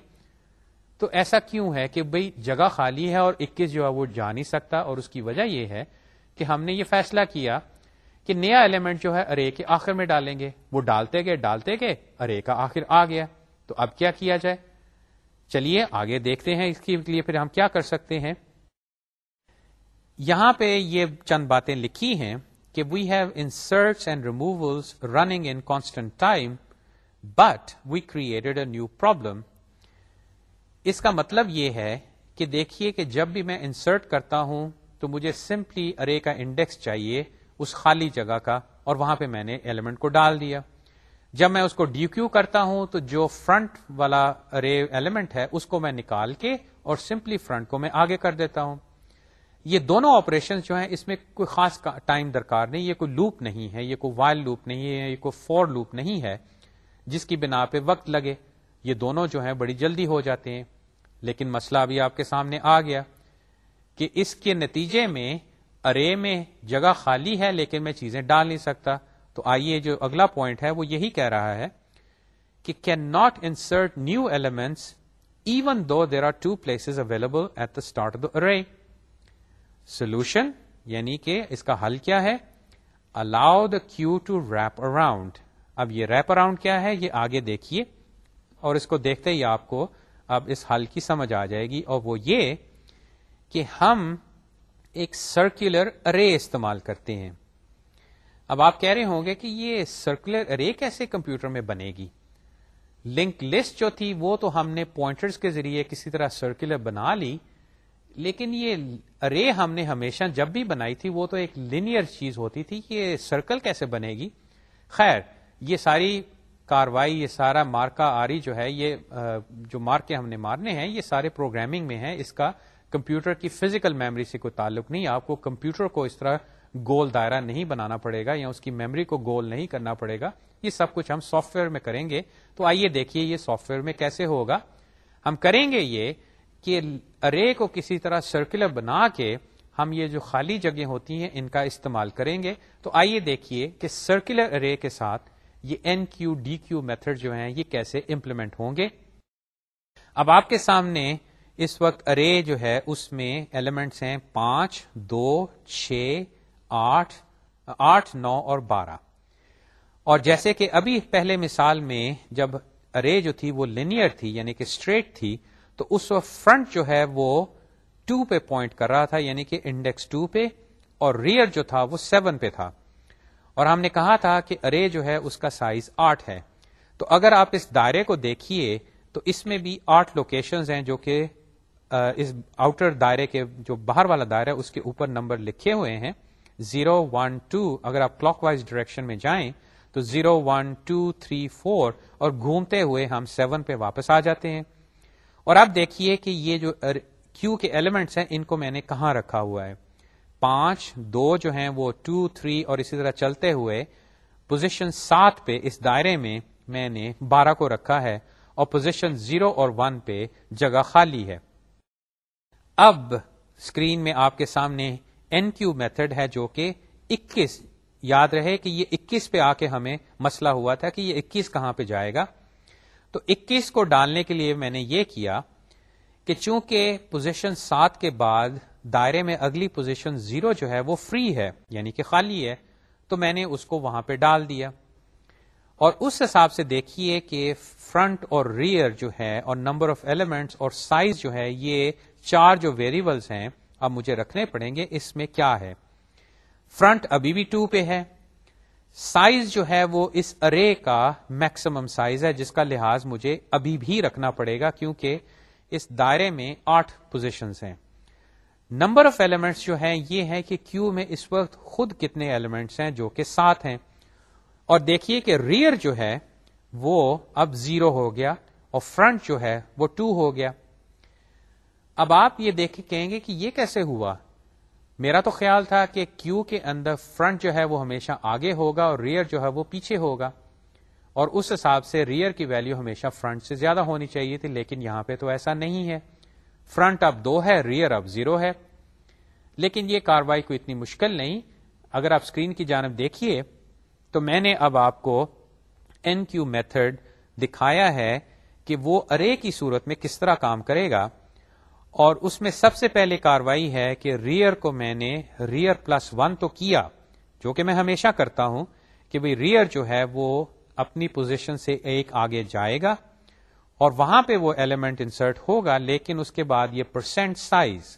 تو ایسا کیوں ہے کہ بھئی جگہ خالی ہے اور اکیس جو ہے وہ جا نہیں سکتا؟ اور اس کی وجہ یہ ہے کہ ہم نے یہ فیصلہ کیا کہ نیا ایلیمنٹ جو ہے ارے کے آخر میں ڈالیں گے۔ وہ ڈالتے گئے ڈالتے گئے ارے کا آخر آ گیا۔ تو اب کیا کیا جائے؟ چلیے آگے دیکھتے ہیں اس کے لیے پھر ہم کیا کر سکتے ہیں۔ یہاں پہ یہ چند باتیں لکھی ہیں کہ we have inserts and removals running in constant time but we created a new problem اس کا مطلب یہ ہے کہ دیکھیے کہ جب بھی میں انسرٹ کرتا ہوں تو مجھے سمپلی ارے کا انڈیکس چاہیے۔ اس خالی جگہ کا اور وہاں پہ میں نے ایلیمنٹ کو ڈال دیا۔ جب میں اس کو ڈیو کیو کرتا ہوں تو جو فرنٹ والا ارے ایلیمنٹ ہے اس کو میں نکال کے اور سمپلی فرنٹ کو میں آگے کر دیتا ہوں۔ یہ دونوں آپریشن جو ہیں اس میں کوئی خاص ٹائم درکار نہیں، یہ کوئی لوپ نہیں ہے، یہ کوئی وائل لوپ نہیں ہے، یہ کوئی فور لوپ نہیں ہے، جس کی بنا پہ وقت لگے۔ یہ دونوں جو ہیں بڑی جلدی ہو جاتے ہیں۔ لیکن مسئلہ ابھی آپ کے سامنے آ گیا کہ اس کے نتیجے میں ارے میں جگہ خالی ہے لیکن میں چیزیں ڈال نہیں سکتا۔ تو آئیے جو اگلا پوائنٹ ہے وہ یہی کہہ رہا ہے کہ cannot insert new elements even though there are two places available at the start the array solution یعنی کہ اس کا حل کیا ہے؟ Allow the queue to wrap around اب یہ ریپ اراؤنڈ کیا ہے؟ یہ آگے دیکھیے اور اس کو دیکھتے ہی آپ کو اب اس حل کی سمجھ آ جائے گی اور وہ یہ کہ ہم ایک سرکولر ارے استعمال کرتے ہیں۔ اب آپ کہہ رہے ہوں گے کہ یہ سرکولر ارے کیسے کمپیوٹر میں بنے گی؟ لنک لسٹ جو تھی وہ تو ہم نے پوائنٹرز کے ذریعے کسی طرح سرکولر بنا لی، لیکن یہ ارے ہم نے ہمیشہ جب بھی بنائی تھی وہ تو ایک لینئر چیز ہوتی تھی۔ یہ سرکل کیسے بنے گی؟ خیر، یہ ساری کاروائی، یہ سارا مارکا آری جو ہے، یہ جو مارکے ہم نے مارنے ہیں، یہ سارے پروگرامنگ میں ہیں۔ اس کا کمپیوٹر کی فزیکل میموری سے کوئی تعلق نہیں، آپ کو کمپیوٹر کو اس طرح گول دائرہ نہیں بنانا پڑے گا یا اس کی میموری کو گول نہیں کرنا پڑے گا، یہ سب کچھ ہم سافٹ ویئر میں کریں گے۔ تو آئیے دیکھیے یہ سافٹ ویئر میں کیسے ہوگا۔ ہم کریں گے یہ کہ ارے کو کسی طرح سرکولر بنا کے ہم یہ جو خالی جگہ ہوتی ہیں ان کا استعمال کریں گے۔ تو آئیے دیکھیے کہ سرکولر ارے کے ساتھ یہ enqueue dequeue method جو ہیں، یہ کیسے امپلیمنٹ ہوں گے۔ اب آپ کے سامنے اس وقت ارے جو ہے، اس میں ایلیمنٹس ہیں پانچ، دو، چھ، آٹھ آٹھ، نو اور بارہ۔ اور جیسے کہ ابھی پہلے مثال میں جب ارے جو تھی وہ لینئر تھی یعنی کہ اسٹریٹ تھی، تو اس وقت فرنٹ جو ہے وہ ٹو پہ پوائنٹ کر رہا تھا یعنی کہ انڈیکس ٹو پہ، اور ریئر جو تھا وہ سیون پہ تھا۔ اور ہم نے کہا تھا کہ ارے جو ہے، اس کا سائز آٹھ ہے۔ تو اگر آپ اس دائرے کو دیکھیے، تو اس میں بھی آٹھ لوکیشنز ہیں جو کہ اس آؤٹر دائرے کے جو باہر والا دائرہ اس کے اوپر نمبر لکھے ہوئے ہیں زیرو ون ٹو اگر آپ کلاک وائز ڈائریکشن میں جائیں تو zero one two three four اور گھومتے ہوئے ہم سیون پہ واپس آ جاتے ہیں۔ اور اب دیکھیے کہ یہ جو کیو کے ایلیمنٹس ہیں، ان کو میں نے کہاں رکھا ہوا ہے؟ پانچ، دو جو ہیں وہ ٹو تھری اور اسی طرح چلتے ہوئے پوزیشن سات پہ اس دائرے میں میں نے بارہ کو رکھا ہے اور پوزیشن زیرو اور ون پہ جگہ خالی ہے۔ اب اسکرین میں آپ کے سامنے این کیو میتھڈ ہے جو کہ اکیس، یاد رہے کہ یہ اکیس پہ آ کے ہمیں مسئلہ ہوا تھا کہ یہ اکیس کہاں پہ جائے گا۔ تو اکیس کو ڈالنے کے لیے میں نے یہ کیا کہ چونکہ پوزیشن سات کے بعد دائرے میں اگلی پوزیشن زیرو جو ہے وہ فری ہے یعنی کہ خالی ہے، تو میں نے اس کو وہاں پہ ڈال دیا۔ اور اس حساب سے دیکھیے کہ فرنٹ اور ریئر جو ہے اور نمبر آف ایلیمنٹس اور سائز جو ہے یہ چار جو ویریبلس ہیں، اب مجھے رکھنے پڑیں گے، اس میں کیا ہے؟ فرنٹ ابھی بھی ٹو پہ ہے۔ سائز جو ہے وہ اس ارے کا میکسیمم سائز ہے، جس کا لحاظ مجھے ابھی بھی رکھنا پڑے گا، کیونکہ اس دائرے میں آٹھ پوزیشنز ہیں۔ نمبر آف ایلیمنٹس جو ہیں، یہ ہے کہ کیو میں اس وقت خود کتنے ایلیمنٹس ہیں جو کہ سات ہیں۔ اور دیکھیے کہ ریئر جو ہے، وہ اب زیرو ہو گیا اور فرنٹ جو ہے، وہ ٹو ہو گیا۔ اب آپ یہ دیکھ کہیں گے کہ یہ کیسے ہوا؟ میرا تو خیال تھا کہ کیو کے اندر فرنٹ جو ہے وہ ہمیشہ آگے ہوگا اور ریئر جو ہے وہ پیچھے ہوگا۔ اور اس حساب سے ریئر کی ویلو ہمیشہ فرنٹ سے زیادہ ہونی چاہیے تھی، لیکن یہاں پہ تو ایسا نہیں ہے۔ فرنٹ اب دو ہے، ریئر اب زیرو ہے۔ لیکن یہ کاروائی کو اتنی مشکل نہیں۔ اگر آپ اسکرین کی جانب دیکھیے، تو میں نے اب آپ کو این کیو میتھڈ دکھایا ہے کہ وہ ارے کی صورت میں کس طرح کام کرے گا۔ اور اس میں سب سے پہلے کاروائی ہے کہ ریئر کو میں نے ریئر پلس ون تو کیا، جو کہ میں ہمیشہ کرتا ہوں کہ بھائی ریئر جو ہے وہ اپنی پوزیشن سے ایک آگے جائے گا اور وہاں پہ وہ ایلیمنٹ انسرٹ ہوگا، لیکن اس کے بعد یہ پرسینٹ سائز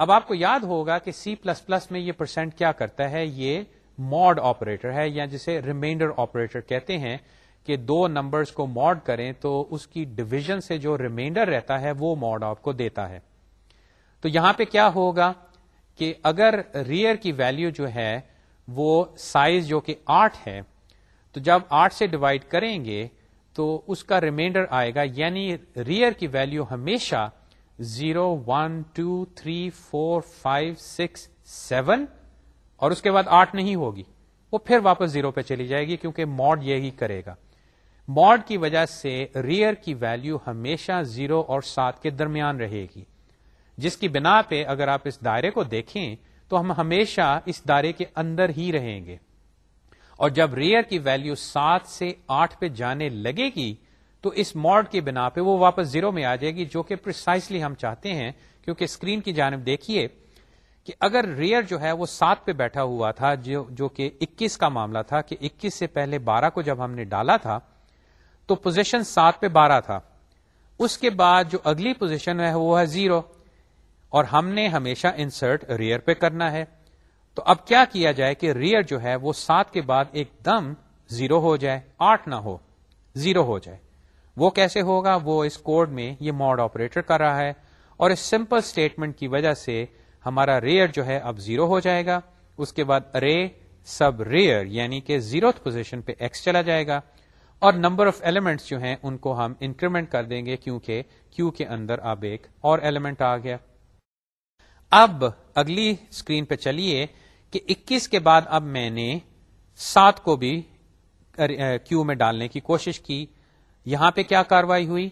اب آپ کو یاد ہوگا کہ سی پلس پلس میں یہ پرسینٹ کیا کرتا ہے؟ یہ ماڈ آپریٹر ہے یا جسے ریمائنڈر آپریٹر کہتے ہیں۔ کہ دو نمبرز کو ماڈ کریں تو اس کی ڈویژن سے جو ریمائنڈر رہتا ہے وہ ماڈ آپ کو دیتا ہے۔ تو یہاں پہ کیا ہوگا کہ اگر ریئر کی ویلیو جو ہے وہ سائز جو کہ آٹھ ہے، تو جب آٹھ سے ڈیوائڈ کریں گے تو اس کا ریمائنڈر آئے گا۔ یعنی ریئر کی ویلیو ہمیشہ zero, one, two, three, four, five, six, seven اور اس کے بعد آٹھ نہیں ہوگی۔ وہ پھر واپس زیرو پہ چلی جائے گی کیونکہ موڈ یہی کرے گا۔ ماڈ کی وجہ سے ریئر کی ویلیو ہمیشہ زیرو اور سات کے درمیان رہے گی۔ جس کی بنا پہ اگر آپ اس دائرے کو دیکھیں تو ہم ہمیشہ اس دائرے کے اندر ہی رہیں گے۔ اور جب ریئر کی ویلیو سات سے آٹھ پہ جانے لگے گی تو اس ماڈ کی بنا پہ وہ واپس زیرو میں آ جائے گی، جو کہ پرسائسلی ہم چاہتے ہیں۔ کیونکہ اسکرین کی جانب دیکھیے کہ اگر ریئر جو ہے وہ سات پہ بیٹھا ہوا تھا، جو جو کہ اکیس کا معاملہ تھا کہ اکیس سے پہلے بارہ کو جب ہم نے ڈالا تھا تو پوزیشن سات پہ بارہ تھا۔ اس کے بعد جو اگلی پوزیشن ہے وہ ہے زیرو اور ہم نے ہمیشہ انسرٹ ریئر پہ کرنا ہے۔ تو اب کیا کیا جائے کہ ریئر جو ہے وہ سات کے بعد ایک دم زیرو ہو جائے، آٹھ نہ ہو زیرو ہو جائے۔ وہ کیسے ہوگا؟ وہ اس کوڈ میں یہ موڈ آپریٹر کر رہا ہے۔ اور اس سمپل اسٹیٹمنٹ کی وجہ سے ہمارا ریئر جو ہے اب زیرو ہو جائے گا۔ اس کے بعد رے سب ریئر یعنی کہ زیرو پوزیشن پہ ایکس چلا جائے گا۔ اور نمبر آف ایلیمنٹس جو ہیں ان کو ہم انکریمنٹ کر دیں گے کیونکہ کیو کے اندر اب ایک اور ایلیمنٹ آ گیا۔ اب اگلی اسکرین پہ چلیے کہ اکیس کے بعد اب میں نے سات کو بھی کیو میں ڈالنے کی کوشش کی۔ یہاں پہ کیا کاروائی ہوئی؟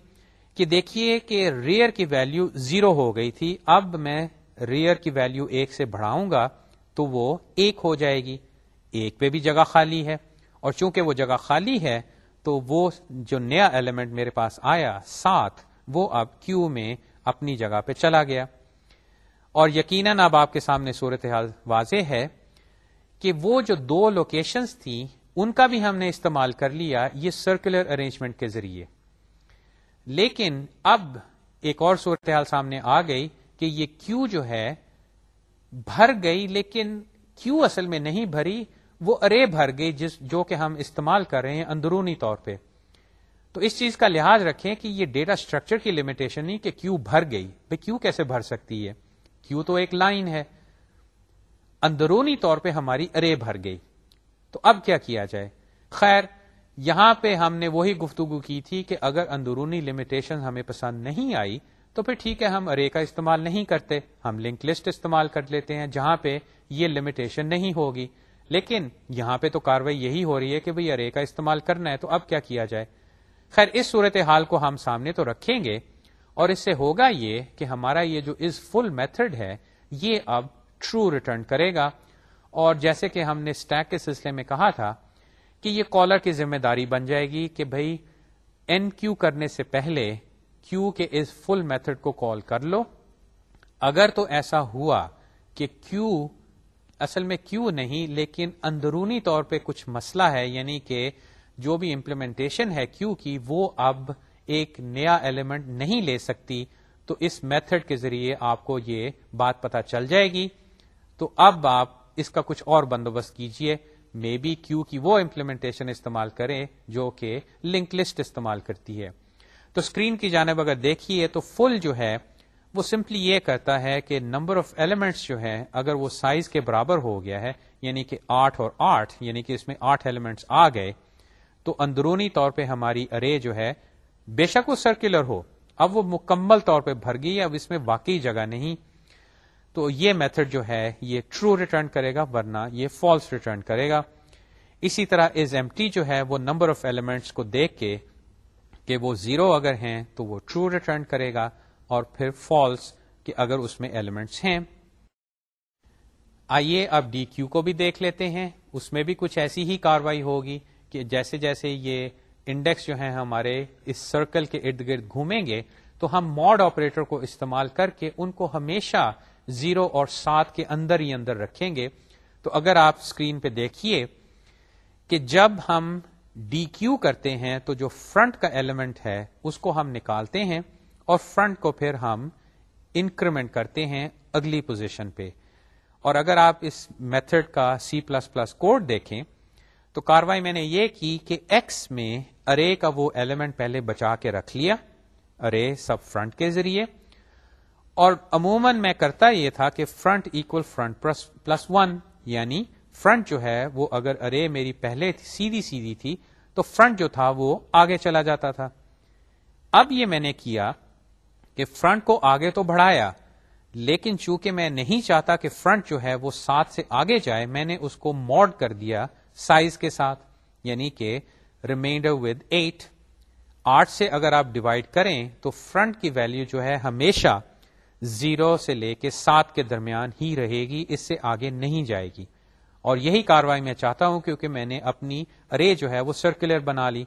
کہ دیکھیے کہ ریئر کی ویلیو زیرو ہو گئی تھی۔ اب میں ریئر کی ویلیو ایک سے بڑھاؤں گا تو وہ ایک ہو جائے گی۔ ایک پہ بھی جگہ خالی ہے۔ اور چونکہ وہ جگہ خالی ہے تو وہ جو نیا ایلیمنٹ میرے پاس آیا سات وہ اب کیو میں اپنی جگہ پہ چلا گیا۔ اور یقیناً اب آپ کے سامنے صورتحال واضح ہے کہ وہ جو دو لوکیشنز تھیں، ان کا بھی ہم نے استعمال کر لیا یہ سرکولر ارینجمنٹ کے ذریعے۔ لیکن اب ایک اور صورتحال سامنے آ گئی کہ یہ کیو جو ہے، بھر گئی، لیکن کیو اصل میں نہیں بھری۔ وہ ارے بھر گئی جس جو کہ ہم استعمال کر رہے ہیں اندرونی طور پہ۔ تو اس چیز کا لحاظ رکھیں کہ یہ ڈیٹا اسٹرکچر کی لمیٹیشن نہیں کہ کیو بھر گئی۔ بھائی کیو کیسے بھر سکتی ہے؟ کیو تو ایک لائن ہے۔ اندرونی طور پہ ہماری ارے بھر گئی۔ تو اب کیا کیا جائے؟ خیر، یہاں پہ ہم نے وہی گفتگو کی تھی کہ اگر اندرونی لمیٹیشن ہمیں پسند نہیں آئی، تو پھر ٹھیک ہے، ہم ارے کا استعمال نہیں کرتے۔ ہم لنک لسٹ استعمال کر لیتے ہیں جہاں پہ یہ لمیٹیشن نہیں ہوگی۔ لیکن یہاں پہ تو کاروائی یہی ہو رہی ہے کہ بھئی ارے کا استعمال کرنا ہے تو اب کیا کیا جائے۔ خیر، اس صورت حال کو ہم سامنے تو رکھیں گے اور اس سے ہوگا یہ کہ ہمارا یہ جو از فل میتھڈ ہے، یہ اب ٹرو ریٹرن کرے گا۔ اور جیسے کہ ہم نے اسٹیک کے سلسلے میں کہا تھا کہ یہ کالر کی ذمہ داری بن جائے گی کہ بھائی این کیو کرنے سے پہلے کیو کے اس فل میتھڈ کو کال کر لو۔ اگر تو ایسا ہوا کہ کیو اصل میں کیو نہیں، لیکن اندرونی طور پہ کچھ مسئلہ ہے یعنی کہ جو بھی امپلیمنٹیشن ہے کیو کی، وہ اب ایک نیا ایلیمنٹ نہیں لے سکتی۔ تو اس میتھڈ کے ذریعے آپ کو یہ بات پتا چل جائے گی۔ تو اب آپ اس کا کچھ اور بندوبست کیجیے۔ مے بی کیو کی وہ امپلیمنٹیشن استعمال کریں جو کہ لنک لسٹ استعمال کرتی ہے۔ تو اسکرین کی جانب اگر دیکھیے تو فل جو ہے وہ سمپلی یہ کرتا ہے کہ نمبر آف ایلیمنٹس جو ہے اگر وہ سائز کے برابر ہو گیا ہے یعنی کہ آٹھ اور آٹھ یعنی کہ اس میں آٹھ ایلیمنٹس آ گئے، تو اندرونی طور پہ ہماری ارے جو ہے بے شک وہ سرکولر ہو۔ اب وہ مکمل طور پہ بھر گئی اب اس میں واقعی جگہ نہیں۔ تو یہ میتھڈ جو ہے، یہ ٹرو ریٹرن کرے گا، ورنہ یہ فالس ریٹرن کرے گا۔ اسی طرح از ایم ٹی جو ہے، وہ نمبر آف ایلیمنٹس کو دیکھ کے کہ وہ زیرو اگر ہیں، تو وہ ٹرو ریٹرن کرے گا۔ اور پھر فالس کہ اگر اس میں ایلیمنٹس ہیں۔ آئیے اب ڈی کیو کو بھی دیکھ لیتے ہیں۔ اس میں بھی کچھ ایسی ہی کاروائی ہوگی کہ جیسے جیسے یہ انڈیکس جو ہیں ہمارے اس سرکل کے ارد گرد گھومیں گے، تو ہم ماڈ آپریٹر کو استعمال کر کے ان کو ہمیشہ زیرو اور سات کے اندر ہی اندر رکھیں گے۔ تو اگر آپ اسکرین پہ دیکھیے کہ جب ہم ڈی کیو کرتے ہیں تو جو فرنٹ کا ایلیمنٹ ہے اس کو ہم نکالتے ہیں۔ اور فرنٹ کو پھر ہم انکریمنٹ کرتے ہیں اگلی پوزیشن پہ۔ اور اگر آپ اس میتھڈ کا سی پلس پلس کوڈ دیکھیں، تو کاروائی میں نے یہ کی کہ ایکس میں ارے کا وہ ایلیمنٹ پہلے بچا کے رکھ لیا ارے سب فرنٹ کے ذریعے۔ اور عموماً میں کرتا یہ تھا کہ front equal front plus one یعنی فرنٹ جو ہے وہ اگر ارے میری پہلے سیدھی سیدھی تھی، تو فرنٹ جو تھا وہ آگے چلا جاتا تھا۔ اب یہ میں نے کیا کہ فرنٹ کو آگے تو بڑھایا، لیکن چونکہ میں نہیں چاہتا کہ فرنٹ جو ہے وہ سات سے آگے جائے، میں نے اس کو موڈ کر دیا سائز کے ساتھ یعنی کہ ریمائنڈر ود ایٹ آٹھ سے اگر آپ ڈیوائڈ کریں تو فرنٹ کی ویلو جو ہے ہمیشہ زیرو سے لے کے سات کے درمیان ہی رہے گی، اس سے آگے نہیں جائے گی۔ اور یہی کاروائی میں چاہتا ہوں کیونکہ میں نے اپنی ارے جو ہے وہ سرکولر بنا لی۔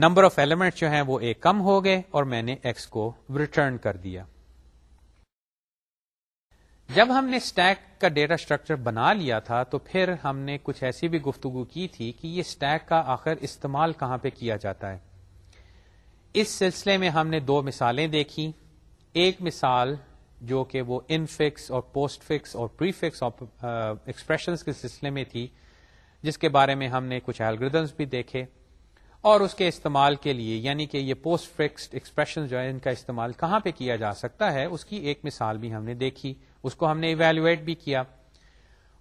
نمبر آف ایلیمنٹ جو ہیں وہ ایک کم ہو گئے اور میں نے ایکس کو ریٹرن کر دیا۔ جب ہم نے اسٹیک کا ڈیٹا اسٹرکچر بنا لیا تھا تو پھر ہم نے کچھ ایسی بھی گفتگو کی تھی کہ یہ اسٹیک کا آخر استعمال کہاں پہ کیا جاتا ہے۔ اس سلسلے میں ہم نے دو مثالیں دیکھی۔ ایک مثال جو کہ وہ ان فکس اور پوسٹ فکس اور پری فکس ایکسپریشن کے سلسلے میں تھی، جس کے بارے میں ہم نے کچھ الگریدمس بھی دیکھے۔ اور اس کے استعمال کے لیے یعنی کہ یہ پوسٹ فکسڈ ایکسپریشن جو ہے، ان کا استعمال کہاں پہ کیا جا سکتا ہے، اس کی ایک مثال بھی ہم نے دیکھی، اس کو ہم نے ایویلویٹ بھی کیا۔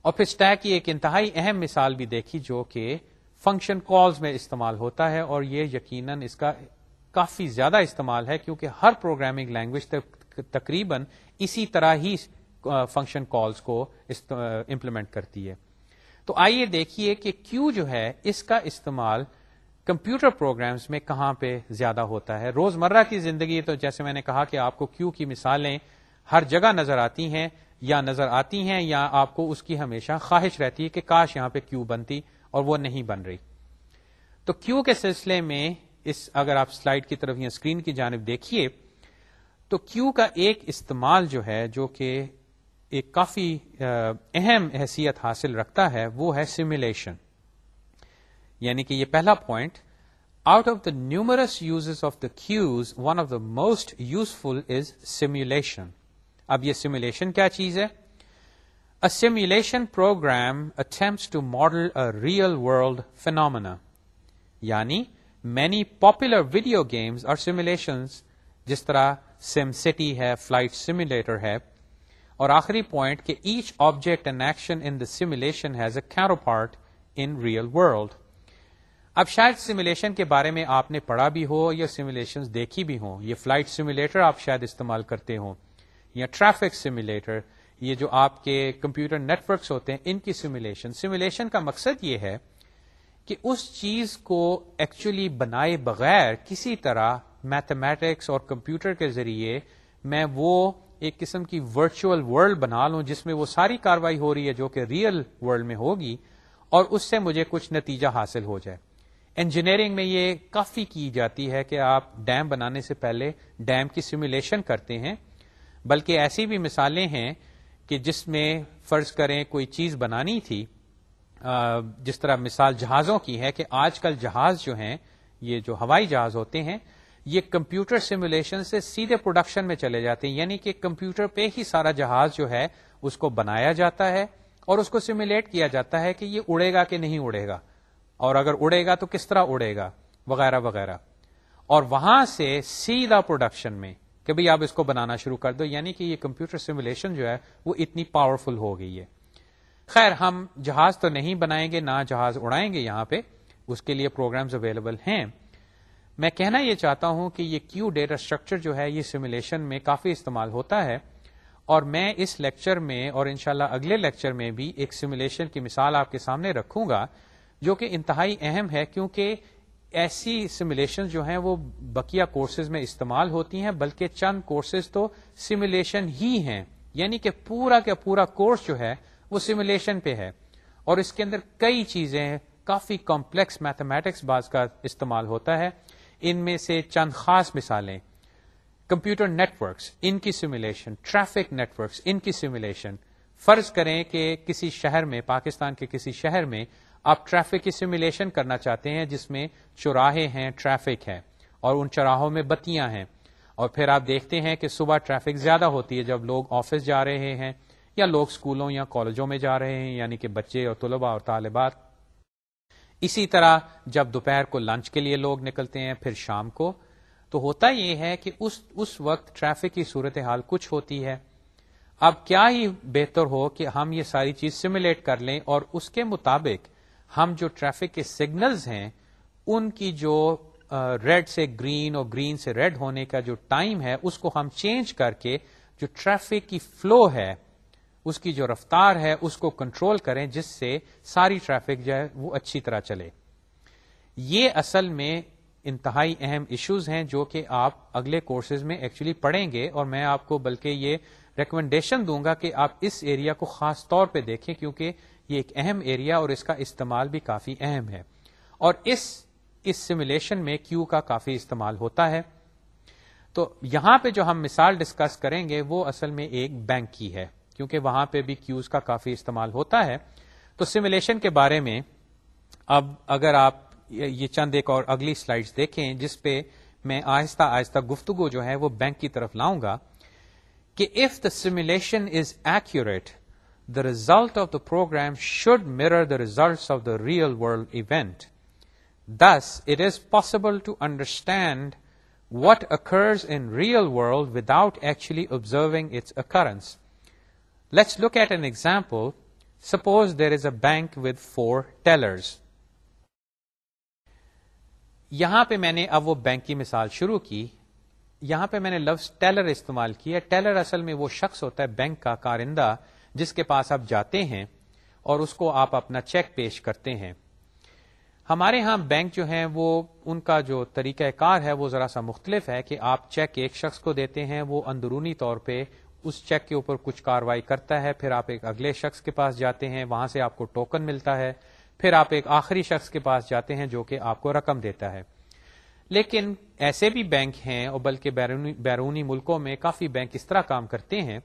اور پھر اسٹیک کی ایک انتہائی اہم مثال بھی دیکھی جو کہ فنکشن کالز میں استعمال ہوتا ہے، اور یہ یقیناً اس کا کافی زیادہ استعمال ہے، کیونکہ ہر پروگرامنگ لینگویج تقریباً اسی طرح ہی فنکشن کالز کو امپلیمنٹ کرتی ہے۔ تو آئیے دیکھیے کہ کیو جو ہے، اس کا استعمال کمپیوٹر پروگرامز میں کہاں پہ زیادہ ہوتا ہے؟ روزمرہ کی زندگی تو جیسے میں نے کہا کہ آپ کو کیو کی مثالیں ہر جگہ نظر آتی ہیں یا نظر آتی ہیں یا آپ کو اس کی ہمیشہ خواہش رہتی ہے کہ کاش یہاں پہ کیو بنتی اور وہ نہیں بن رہی۔ تو کیو کے سلسلے میں اس اگر آپ سلائڈ کی طرف یا اسکرین کی جانب دیکھیے، تو کیو کا ایک استعمال جو ہے، جو کہ ایک کافی اہم حیثیت حاصل رکھتا ہے، وہ ہے سیمولیشن یعنی کہ یہ پہلا point out of the numerous use of the queues one of the most useful is simulation اب یہ سیمولیشن کیا چیز ہے؟ Simulation program attempts to model a real world phenomena یعنی مینی پاپولر ویڈیو گیمز اور سیمولیشنز جس طرح Sim City ہے فلائٹ سیمولیٹر ہے. اور آخری پوائنٹ کہ each object and action in the simulation has a counterpart in real world اب شاید سیمولیشن کے بارے میں آپ نے پڑھا بھی ہو یا سیمولیشن دیکھی بھی ہو یہ فلائٹ سیمولیٹر آپ شاید استعمال کرتے ہوں، یا ٹریفک سیمولیٹر یہ جو آپ کے کمپیوٹر نیٹورکس ہوتے ہیں، ان کی سیمولیشن سیمولیشن کا مقصد یہ ہے کہ اس چیز کو ایکچولی بنائے بغیر کسی طرح میتھمیٹکس اور کمپیوٹر کے ذریعے میں وہ ایک قسم کی ورچوئل ورلڈ بنا لوں، جس میں وہ ساری کاروائی ہو رہی ہے جو کہ ریئل ورلڈ میں ہوگی، اور اس سے مجھے کچھ نتیجہ حاصل ہو جائے۔ انجینئرنگ میں یہ کافی کی جاتی ہے کہ آپ ڈیم بنانے سے پہلے ڈیم کی سیمولیشن کرتے ہیں۔ بلکہ ایسی بھی مثالیں ہیں کہ جس میں فرض کریں کوئی چیز بنانی تھی جس طرح مثال جہازوں کی ہے کہ آج کل جہاز جو ہیں، یہ جو ہوائی جہاز ہوتے ہیں، یہ کمپیوٹر سیمولیشن سے سیدھے پروڈکشن میں چلے جاتے ہیں۔ یعنی کہ کمپیوٹر پہ ہی سارا جہاز جو ہے، اس کو بنایا جاتا ہے اور اس کو سیمولیٹ کیا جاتا ہے کہ یہ اڑے گا کہ نہیں اڑے گا۔ اور اگر اڑے گا تو کس طرح اڑے گا؟ وغیرہ وغیرہ۔ اور وہاں سے سیدھا پروڈکشن میں کہ بھائی آپ اس کو بنانا شروع کر دو یعنی کہ یہ کمپیوٹر سیمولیشن جو ہے وہ اتنی پاورفل ہو گئی ہے۔ خیر، ہم جہاز تو نہیں بنائیں گے، نہ جہاز اڑائیں گے یہاں پہ، اس کے لیے پروگرامز اویلیبل ہیں۔ میں کہنا یہ چاہتا ہوں کہ یہ کیو ڈیٹا اسٹرکچر جو ہے، یہ سیمولیشن میں کافی استعمال ہوتا ہے۔ اور میں اس لیکچر میں اور انشاءاللہ اگلے لیکچر میں بھی ایک سیمولیشن کی مثال آپ کے سامنے رکھوں گا۔ جو کہ انتہائی اہم ہے کیونکہ ایسی سیمولیشن جو ہیں وہ بقیہ کورسز میں استعمال ہوتی ہیں، بلکہ چند کورسز تو سیمولیشن ہی ہیں۔ یعنی کہ پورا کا پورا کورس جو ہے وہ سیمولیشن پہ ہے۔ اور اس کے اندر کئی چیزیں کافی کمپلیکس میتھمیٹکس باز کا استعمال ہوتا ہے۔ ان میں سے چند خاص مثالیں۔ کمپیوٹر نیٹورکس ان کی سیمولیشن ٹریفک نیٹورکس ان کی سیمولیشن فرض کریں کہ کسی شہر میں، پاکستان کے کسی شہر میں آپ ٹریفک کی سیمولیشن کرنا چاہتے ہیں جس میں چوراہے ہیں، ٹریفک ہے اور ان چوراہوں میں بتیاں ہیں۔ اور پھر آپ دیکھتے ہیں کہ صبح ٹریفک زیادہ ہوتی ہے جب لوگ آفس جا رہے ہیں یا لوگ اسکولوں یا کالجوں میں جا رہے ہیں یعنی کہ بچے اور طلباء اور طالبات۔ اسی طرح جب دوپہر کو لنچ کے لیے لوگ نکلتے ہیں، پھر شام کو، تو ہوتا یہ ہے کہ اس اس وقت ٹریفک کی صورتحال کچھ ہوتی ہے۔ اب کیا ہی بہتر ہو کہ ہم یہ ساری چیز سیمولیٹ کر لیں اور اس کے مطابق ہم جو ٹریفک کے سگنلز ہیں، ان کی جو ریڈ سے گرین اور گرین سے ریڈ ہونے کا جو ٹائم ہے، اس کو ہم چینج کر کے جو ٹریفک کی فلو ہے، اس کی جو رفتار ہے، اس کو کنٹرول کریں جس سے ساری ٹریفک جو ہے، وہ اچھی طرح چلے۔ یہ اصل میں انتہائی اہم ایشوز ہیں جو کہ آپ اگلے کورسز میں ایکچولی پڑھیں گے، اور میں آپ کو بلکہ یہ ریکمنڈیشن دوں گا کہ آپ اس ایریا کو خاص طور پہ دیکھیں، کیونکہ یہ ایک اہم ایریا اور اس کا استعمال بھی کافی اہم ہے۔ اور اس اس سیمولیشن میں کیو کا کافی استعمال ہوتا ہے۔ تو یہاں پہ جو ہم مثال ڈسکس کریں گے، وہ اصل میں ایک بینک کی ہے، کیونکہ وہاں پہ بھی کیوز کا کافی استعمال ہوتا ہے۔ تو سیمولیشن کے بارے میں اب اگر آپ یہ چند ایک اور اگلی سلائڈز دیکھیں، جس پہ میں آہستہ آہستہ گفتگو جو ہے، وہ بینک کی طرف لاؤں گا کہ if the simulation is accurate the result of the program should mirror the results of the real world event. Thus, it is possible to understand what occurs in real world without actually observing its occurrence. Let's look at an example. Suppose there is a bank with 4 tellers. یہاں پہ میں نے اب وہ bank کی مثال شروع کی یہاں پہ میں نے لفظ ٹیلر استعمال کیا ٹیلر اصل میں وہ شخص ہوتا ہے بینک کا کارندہ جس کے پاس آپ جاتے ہیں اور اس کو آپ اپنا چیک پیش کرتے ہیں۔ ہمارے ہاں بینک جو ہیں وہ، ان کا جو طریقہ کار ہے وہ ذرا سا مختلف ہے کہ آپ چیک ایک شخص کو دیتے ہیں، وہ اندرونی طور پہ اس چیک کے اوپر کچھ کاروائی کرتا ہے، پھر آپ ایک اگلے شخص کے پاس جاتے ہیں، وہاں سے آپ کو ٹوکن ملتا ہے، پھر آپ ایک آخری شخص کے پاس جاتے ہیں جو کہ آپ کو رقم دیتا ہے۔ لیکن ایسے بھی بینک ہیں، اور بلکہ بیرونی بیرونی ملکوں میں کافی بینک اس طرح کام کرتے ہیں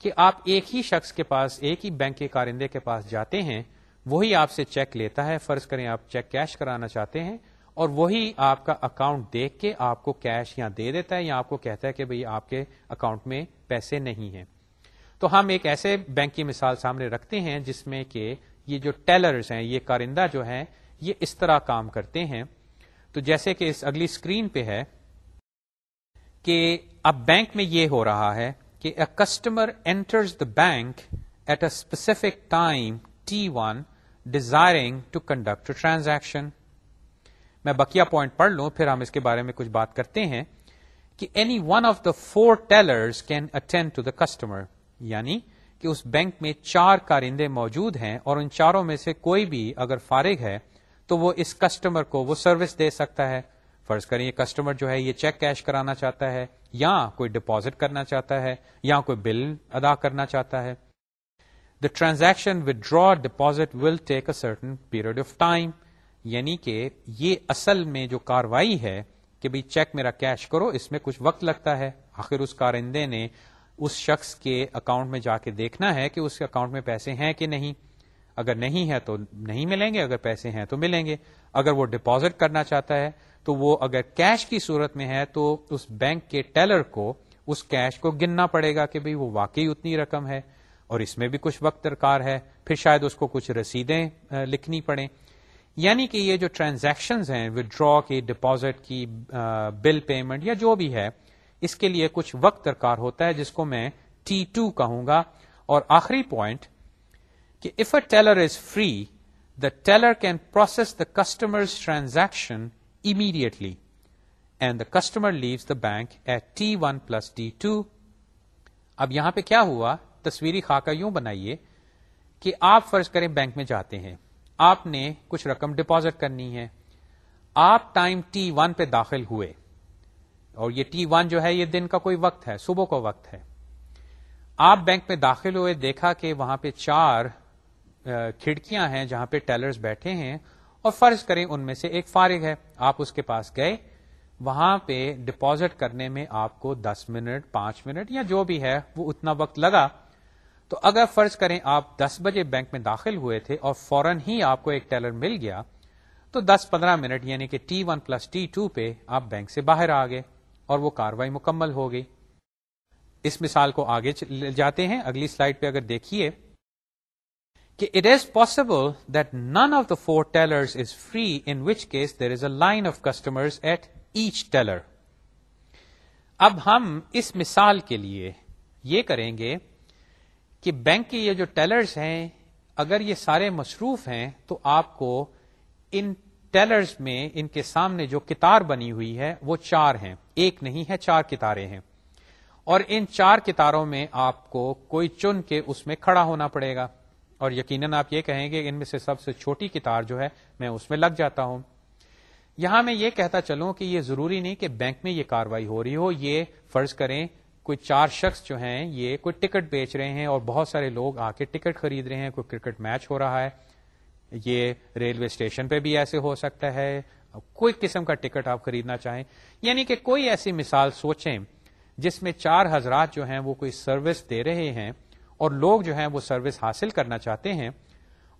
کہ آپ ایک ہی شخص کے پاس، ایک ہی بینک کے کارندے کے پاس جاتے ہیں، وہی آپ سے چیک لیتا ہے، فرض کریں آپ چیک کیش کرانا چاہتے ہیں، اور وہی آپ کا اکاؤنٹ دیکھ کے آپ کو کیش یا دے دیتا ہے یا آپ کو کہتا ہے کہ بھئی آپ کے اکاؤنٹ میں پیسے نہیں ہیں۔ تو ہم ایک ایسے بینک کی مثال سامنے رکھتے ہیں جس میں کہ یہ جو ٹیلرز ہیں، یہ کارندہ جو ہیں، یہ اس طرح کام کرتے ہیں۔ تو جیسے کہ اس اگلی اسکرین پہ ہے کہ اب بینک میں یہ ہو رہا ہے کہ a customer enters the bank at a specific time t one desiring to conduct transaction میں بکیا پوائنٹ پڑھ لوں، پھر ہم اس کے بارے میں کچھ بات کرتے ہیں کہ any one of the four tellers can attend to the customer یعنی کہ اس بینک میں چار کارندے موجود ہیں اور ان چاروں میں سے کوئی بھی اگر فارغ ہے، تو وہ اس کسٹمر کو وہ سروس دے سکتا ہے۔ فرض کریں یہ کسٹمر جو ہے، یہ چیک کیش کرانا چاہتا ہے۔ یا کوئی ڈپازٹ کرنا چاہتا ہے، یا کوئی بل ادا کرنا چاہتا ہے۔ The transaction withdraw deposit will take a certain period of time یعنی کہ یہ اصل میں جو کاروائی ہے کہ بھائی چیک میرا کیش کرو، اس میں کچھ وقت لگتا ہے۔ آخر اس کارندے نے اس شخص کے اکاؤنٹ میں جا کے دیکھنا ہے کہ اس کے اکاؤنٹ میں پیسے ہیں کہ نہیں۔ اگر نہیں ہے تو نہیں ملیں گے، اگر پیسے ہیں تو ملیں گے۔ اگر وہ ڈپازٹ کرنا چاہتا ہے تو وہ اگر کیش کی صورت میں ہے تو اس بینک کے ٹیلر کو اس کیش کو گننا پڑے گا کہ بھئی وہ واقعی اتنی رقم ہے اور اس میں بھی کچھ وقت درکار ہے، پھر شاید اس کو کچھ رسیدیں لکھنی پڑیں۔ یعنی کہ یہ جو ٹرانزیکشن ہیں ودرا کی ڈپازٹ کی بل پیمنٹ یا جو بھی ہے، اس کے لیے کچھ وقت درکار ہوتا ہے، جس کو میں ٹی ٹو کہوں گا۔ اور آخری پوائنٹ کہ if a teller is free the teller can process the customer transaction immediately and the customer leaves the bank at t one plus t two اب یہاں پہ کیا ہوا؟ تصویری خاکہ یوں بنائیے کہ آپ فرض کریں بینک میں جاتے ہیں۔ آپ نے کچھ رقم ڈپازٹ کرنی ہے۔ آپ ٹائم ٹی ون پہ داخل ہوئے۔ اور یہ ٹی ون جو ہے، یہ دن کا کوئی وقت ہے، صبح کا وقت ہے۔ آپ بینک میں داخل ہوئے، دیکھا کہ وہاں پہ چار کھڑکیاں ہیں جہاں پہ ٹیلرز بیٹھے ہیں۔ اور فرض کریں ان میں سے ایک فارغ ہے۔ آپ اس کے پاس گئے، وہاں پہ ڈپازٹ کرنے میں آپ کو دس منٹ، پانچ منٹ یا جو بھی ہے، وہ اتنا وقت لگا۔ تو اگر فرض کریں آپ دس بجے بینک میں داخل ہوئے تھے اور فوراً ہی آپ کو ایک ٹیلر مل گیا، تو دس پندرہ منٹ یعنی کہ t one plus t two پہ آپ بینک سے باہر آ گئے اور وہ کاروائی مکمل ہو گئی۔ اس مثال کو آگے جاتے ہیں۔ اگلی سلائڈ پہ اگر دیکھیے۔ کہ it is possible that none of the four teller is free in which case there is a line of customer at each teller اب ہم اس مثال کے لیے یہ کریں گے کہ بینک کے یہ جو ٹیلرز ہیں، اگر یہ سارے مصروف ہیں تو آپ کو ان ٹیلرز میں، ان کے سامنے جو کتار بنی ہوئی ہے، وہ چار ہیں۔ ایک نہیں ہے، چار کتاریں ہیں۔ اور ان چار کتاروں میں آپ کو کوئی چن کے اس میں کھڑا ہونا پڑے گا۔ اور یقیناً آپ یہ کہیں گے ان میں سے سب سے چھوٹی کتار جو ہے میں اس میں لگ جاتا ہوں۔ یہاں میں یہ کہتا چلوں کہ یہ ضروری نہیں کہ بینک میں یہ کاروائی ہو رہی ہو، یہ فرض کریں کوئی چار شخص جو ہیں، یہ کوئی ٹکٹ بیچ رہے ہیں اور بہت سارے لوگ آ کے ٹکٹ خرید رہے ہیں، کوئی کرکٹ میچ ہو رہا ہے۔ یہ ریلوے اسٹیشن پہ بھی ایسے ہو سکتا ہے۔ کوئی قسم کا ٹکٹ آپ خریدنا چاہیں۔ یعنی کہ کوئی ایسی مثال سوچیں جس میں چار حضرات جو ہیں وہ کوئی سروس دے رہے ہیں۔ اور لوگ جو ہیں وہ سروس حاصل کرنا چاہتے ہیں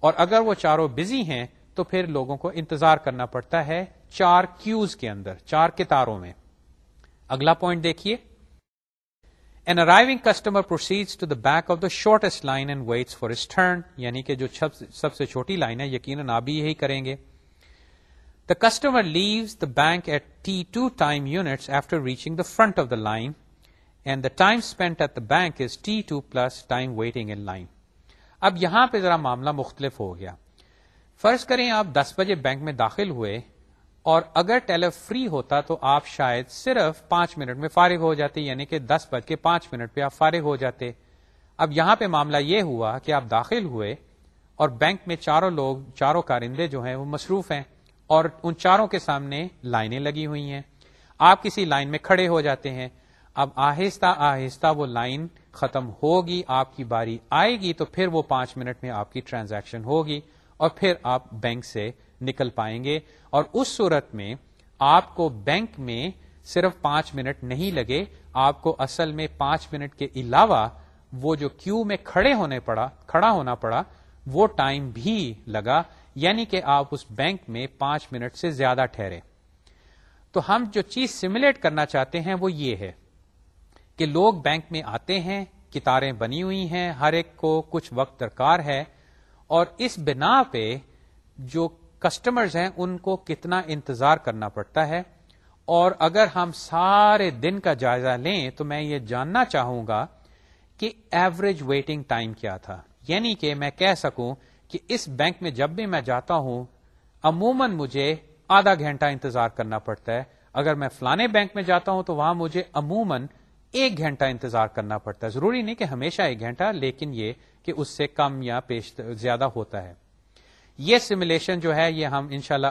اور اگر وہ چاروں بزی ہیں تو پھر لوگوں کو انتظار کرنا پڑتا ہے چار کیوز کے اندر، چار کتاروں میں۔ اگلا پوائنٹ دیکھیے۔ An arriving customer proceed to the back of the shortest line and waits for his turn یعنی کہ جو سب سے چھوٹی لائن ہے، یقیناً آپ بھی یہی کریں گے۔ The customer leaves the bank at t two time units after reaching the front of the line and the time spend at the bank is t two plus time waiting in line اب یہاں پہ ذرا معاملہ مختلف ہو گیا۔ فرض کریں آپ دس بجے بینک میں داخل ہوئے اور اگر ٹیلر فری ہوتا تو آپ شاید صرف پانچ منٹ میں فارغ ہو جاتے یعنی کہ دس بج کے پانچ منٹ پہ آپ فارغ ہو جاتے۔ اب یہاں پہ معاملہ یہ ہوا کہ آپ داخل ہوئے اور بینک میں چاروں لوگ، چاروں کارندے جو ہیں وہ مصروف ہیں اور ان چاروں کے سامنے لائنیں لگی ہوئی ہیں۔ آپ کسی لائن میں کھڑے ہو جاتے ہیں۔ اب آہستہ آہستہ وہ لائن ختم ہوگی، آپ کی باری آئے گی تو پھر وہ پانچ منٹ میں آپ کی ٹرانزیکشن ہوگی اور پھر آپ بینک سے نکل پائیں گے اور اس صورت میں آپ کو بینک میں صرف پانچ منٹ نہیں لگے، آپ کو اصل میں پانچ منٹ کے علاوہ وہ جو کیو میں کھڑے ہونے پڑا، کھڑا ہونا پڑا، وہ ٹائم بھی لگا یعنی کہ آپ اس بینک میں پانچ منٹ سے زیادہ ٹھہرے۔ تو ہم جو چیز سیمولیٹ کرنا چاہتے ہیں وہ یہ ہے۔ کہ لوگ بینک میں آتے ہیں، کتاریں بنی ہوئی ہیں، ہر ایک کو کچھ وقت درکار ہے، اور اس بنا پہ جو کسٹمرز ہیں، ان کو کتنا انتظار کرنا پڑتا ہے۔ اور اگر ہم سارے دن کا جائزہ لیں، تو میں یہ جاننا چاہوں گا کہ ایوریج ویٹنگ ٹائم کیا تھا۔ یعنی کہ میں کہہ سکوں کہ اس بینک میں جب بھی میں جاتا ہوں، عموماً مجھے آدھا گھنٹہ انتظار کرنا پڑتا ہے۔ اگر میں فلانے بینک میں جاتا ہوں، تو وہاں مجھے عموماً ایک گھنٹہ انتظار کرنا پڑتا ہے۔ ضروری نہیں کہ ہمیشہ ایک گھنٹہ، لیکن یہ کہ اس سے کم یا پیش زیادہ ہوتا ہے۔ یہ سیمولیشن جو ہے، یہ ہم انشاءاللہ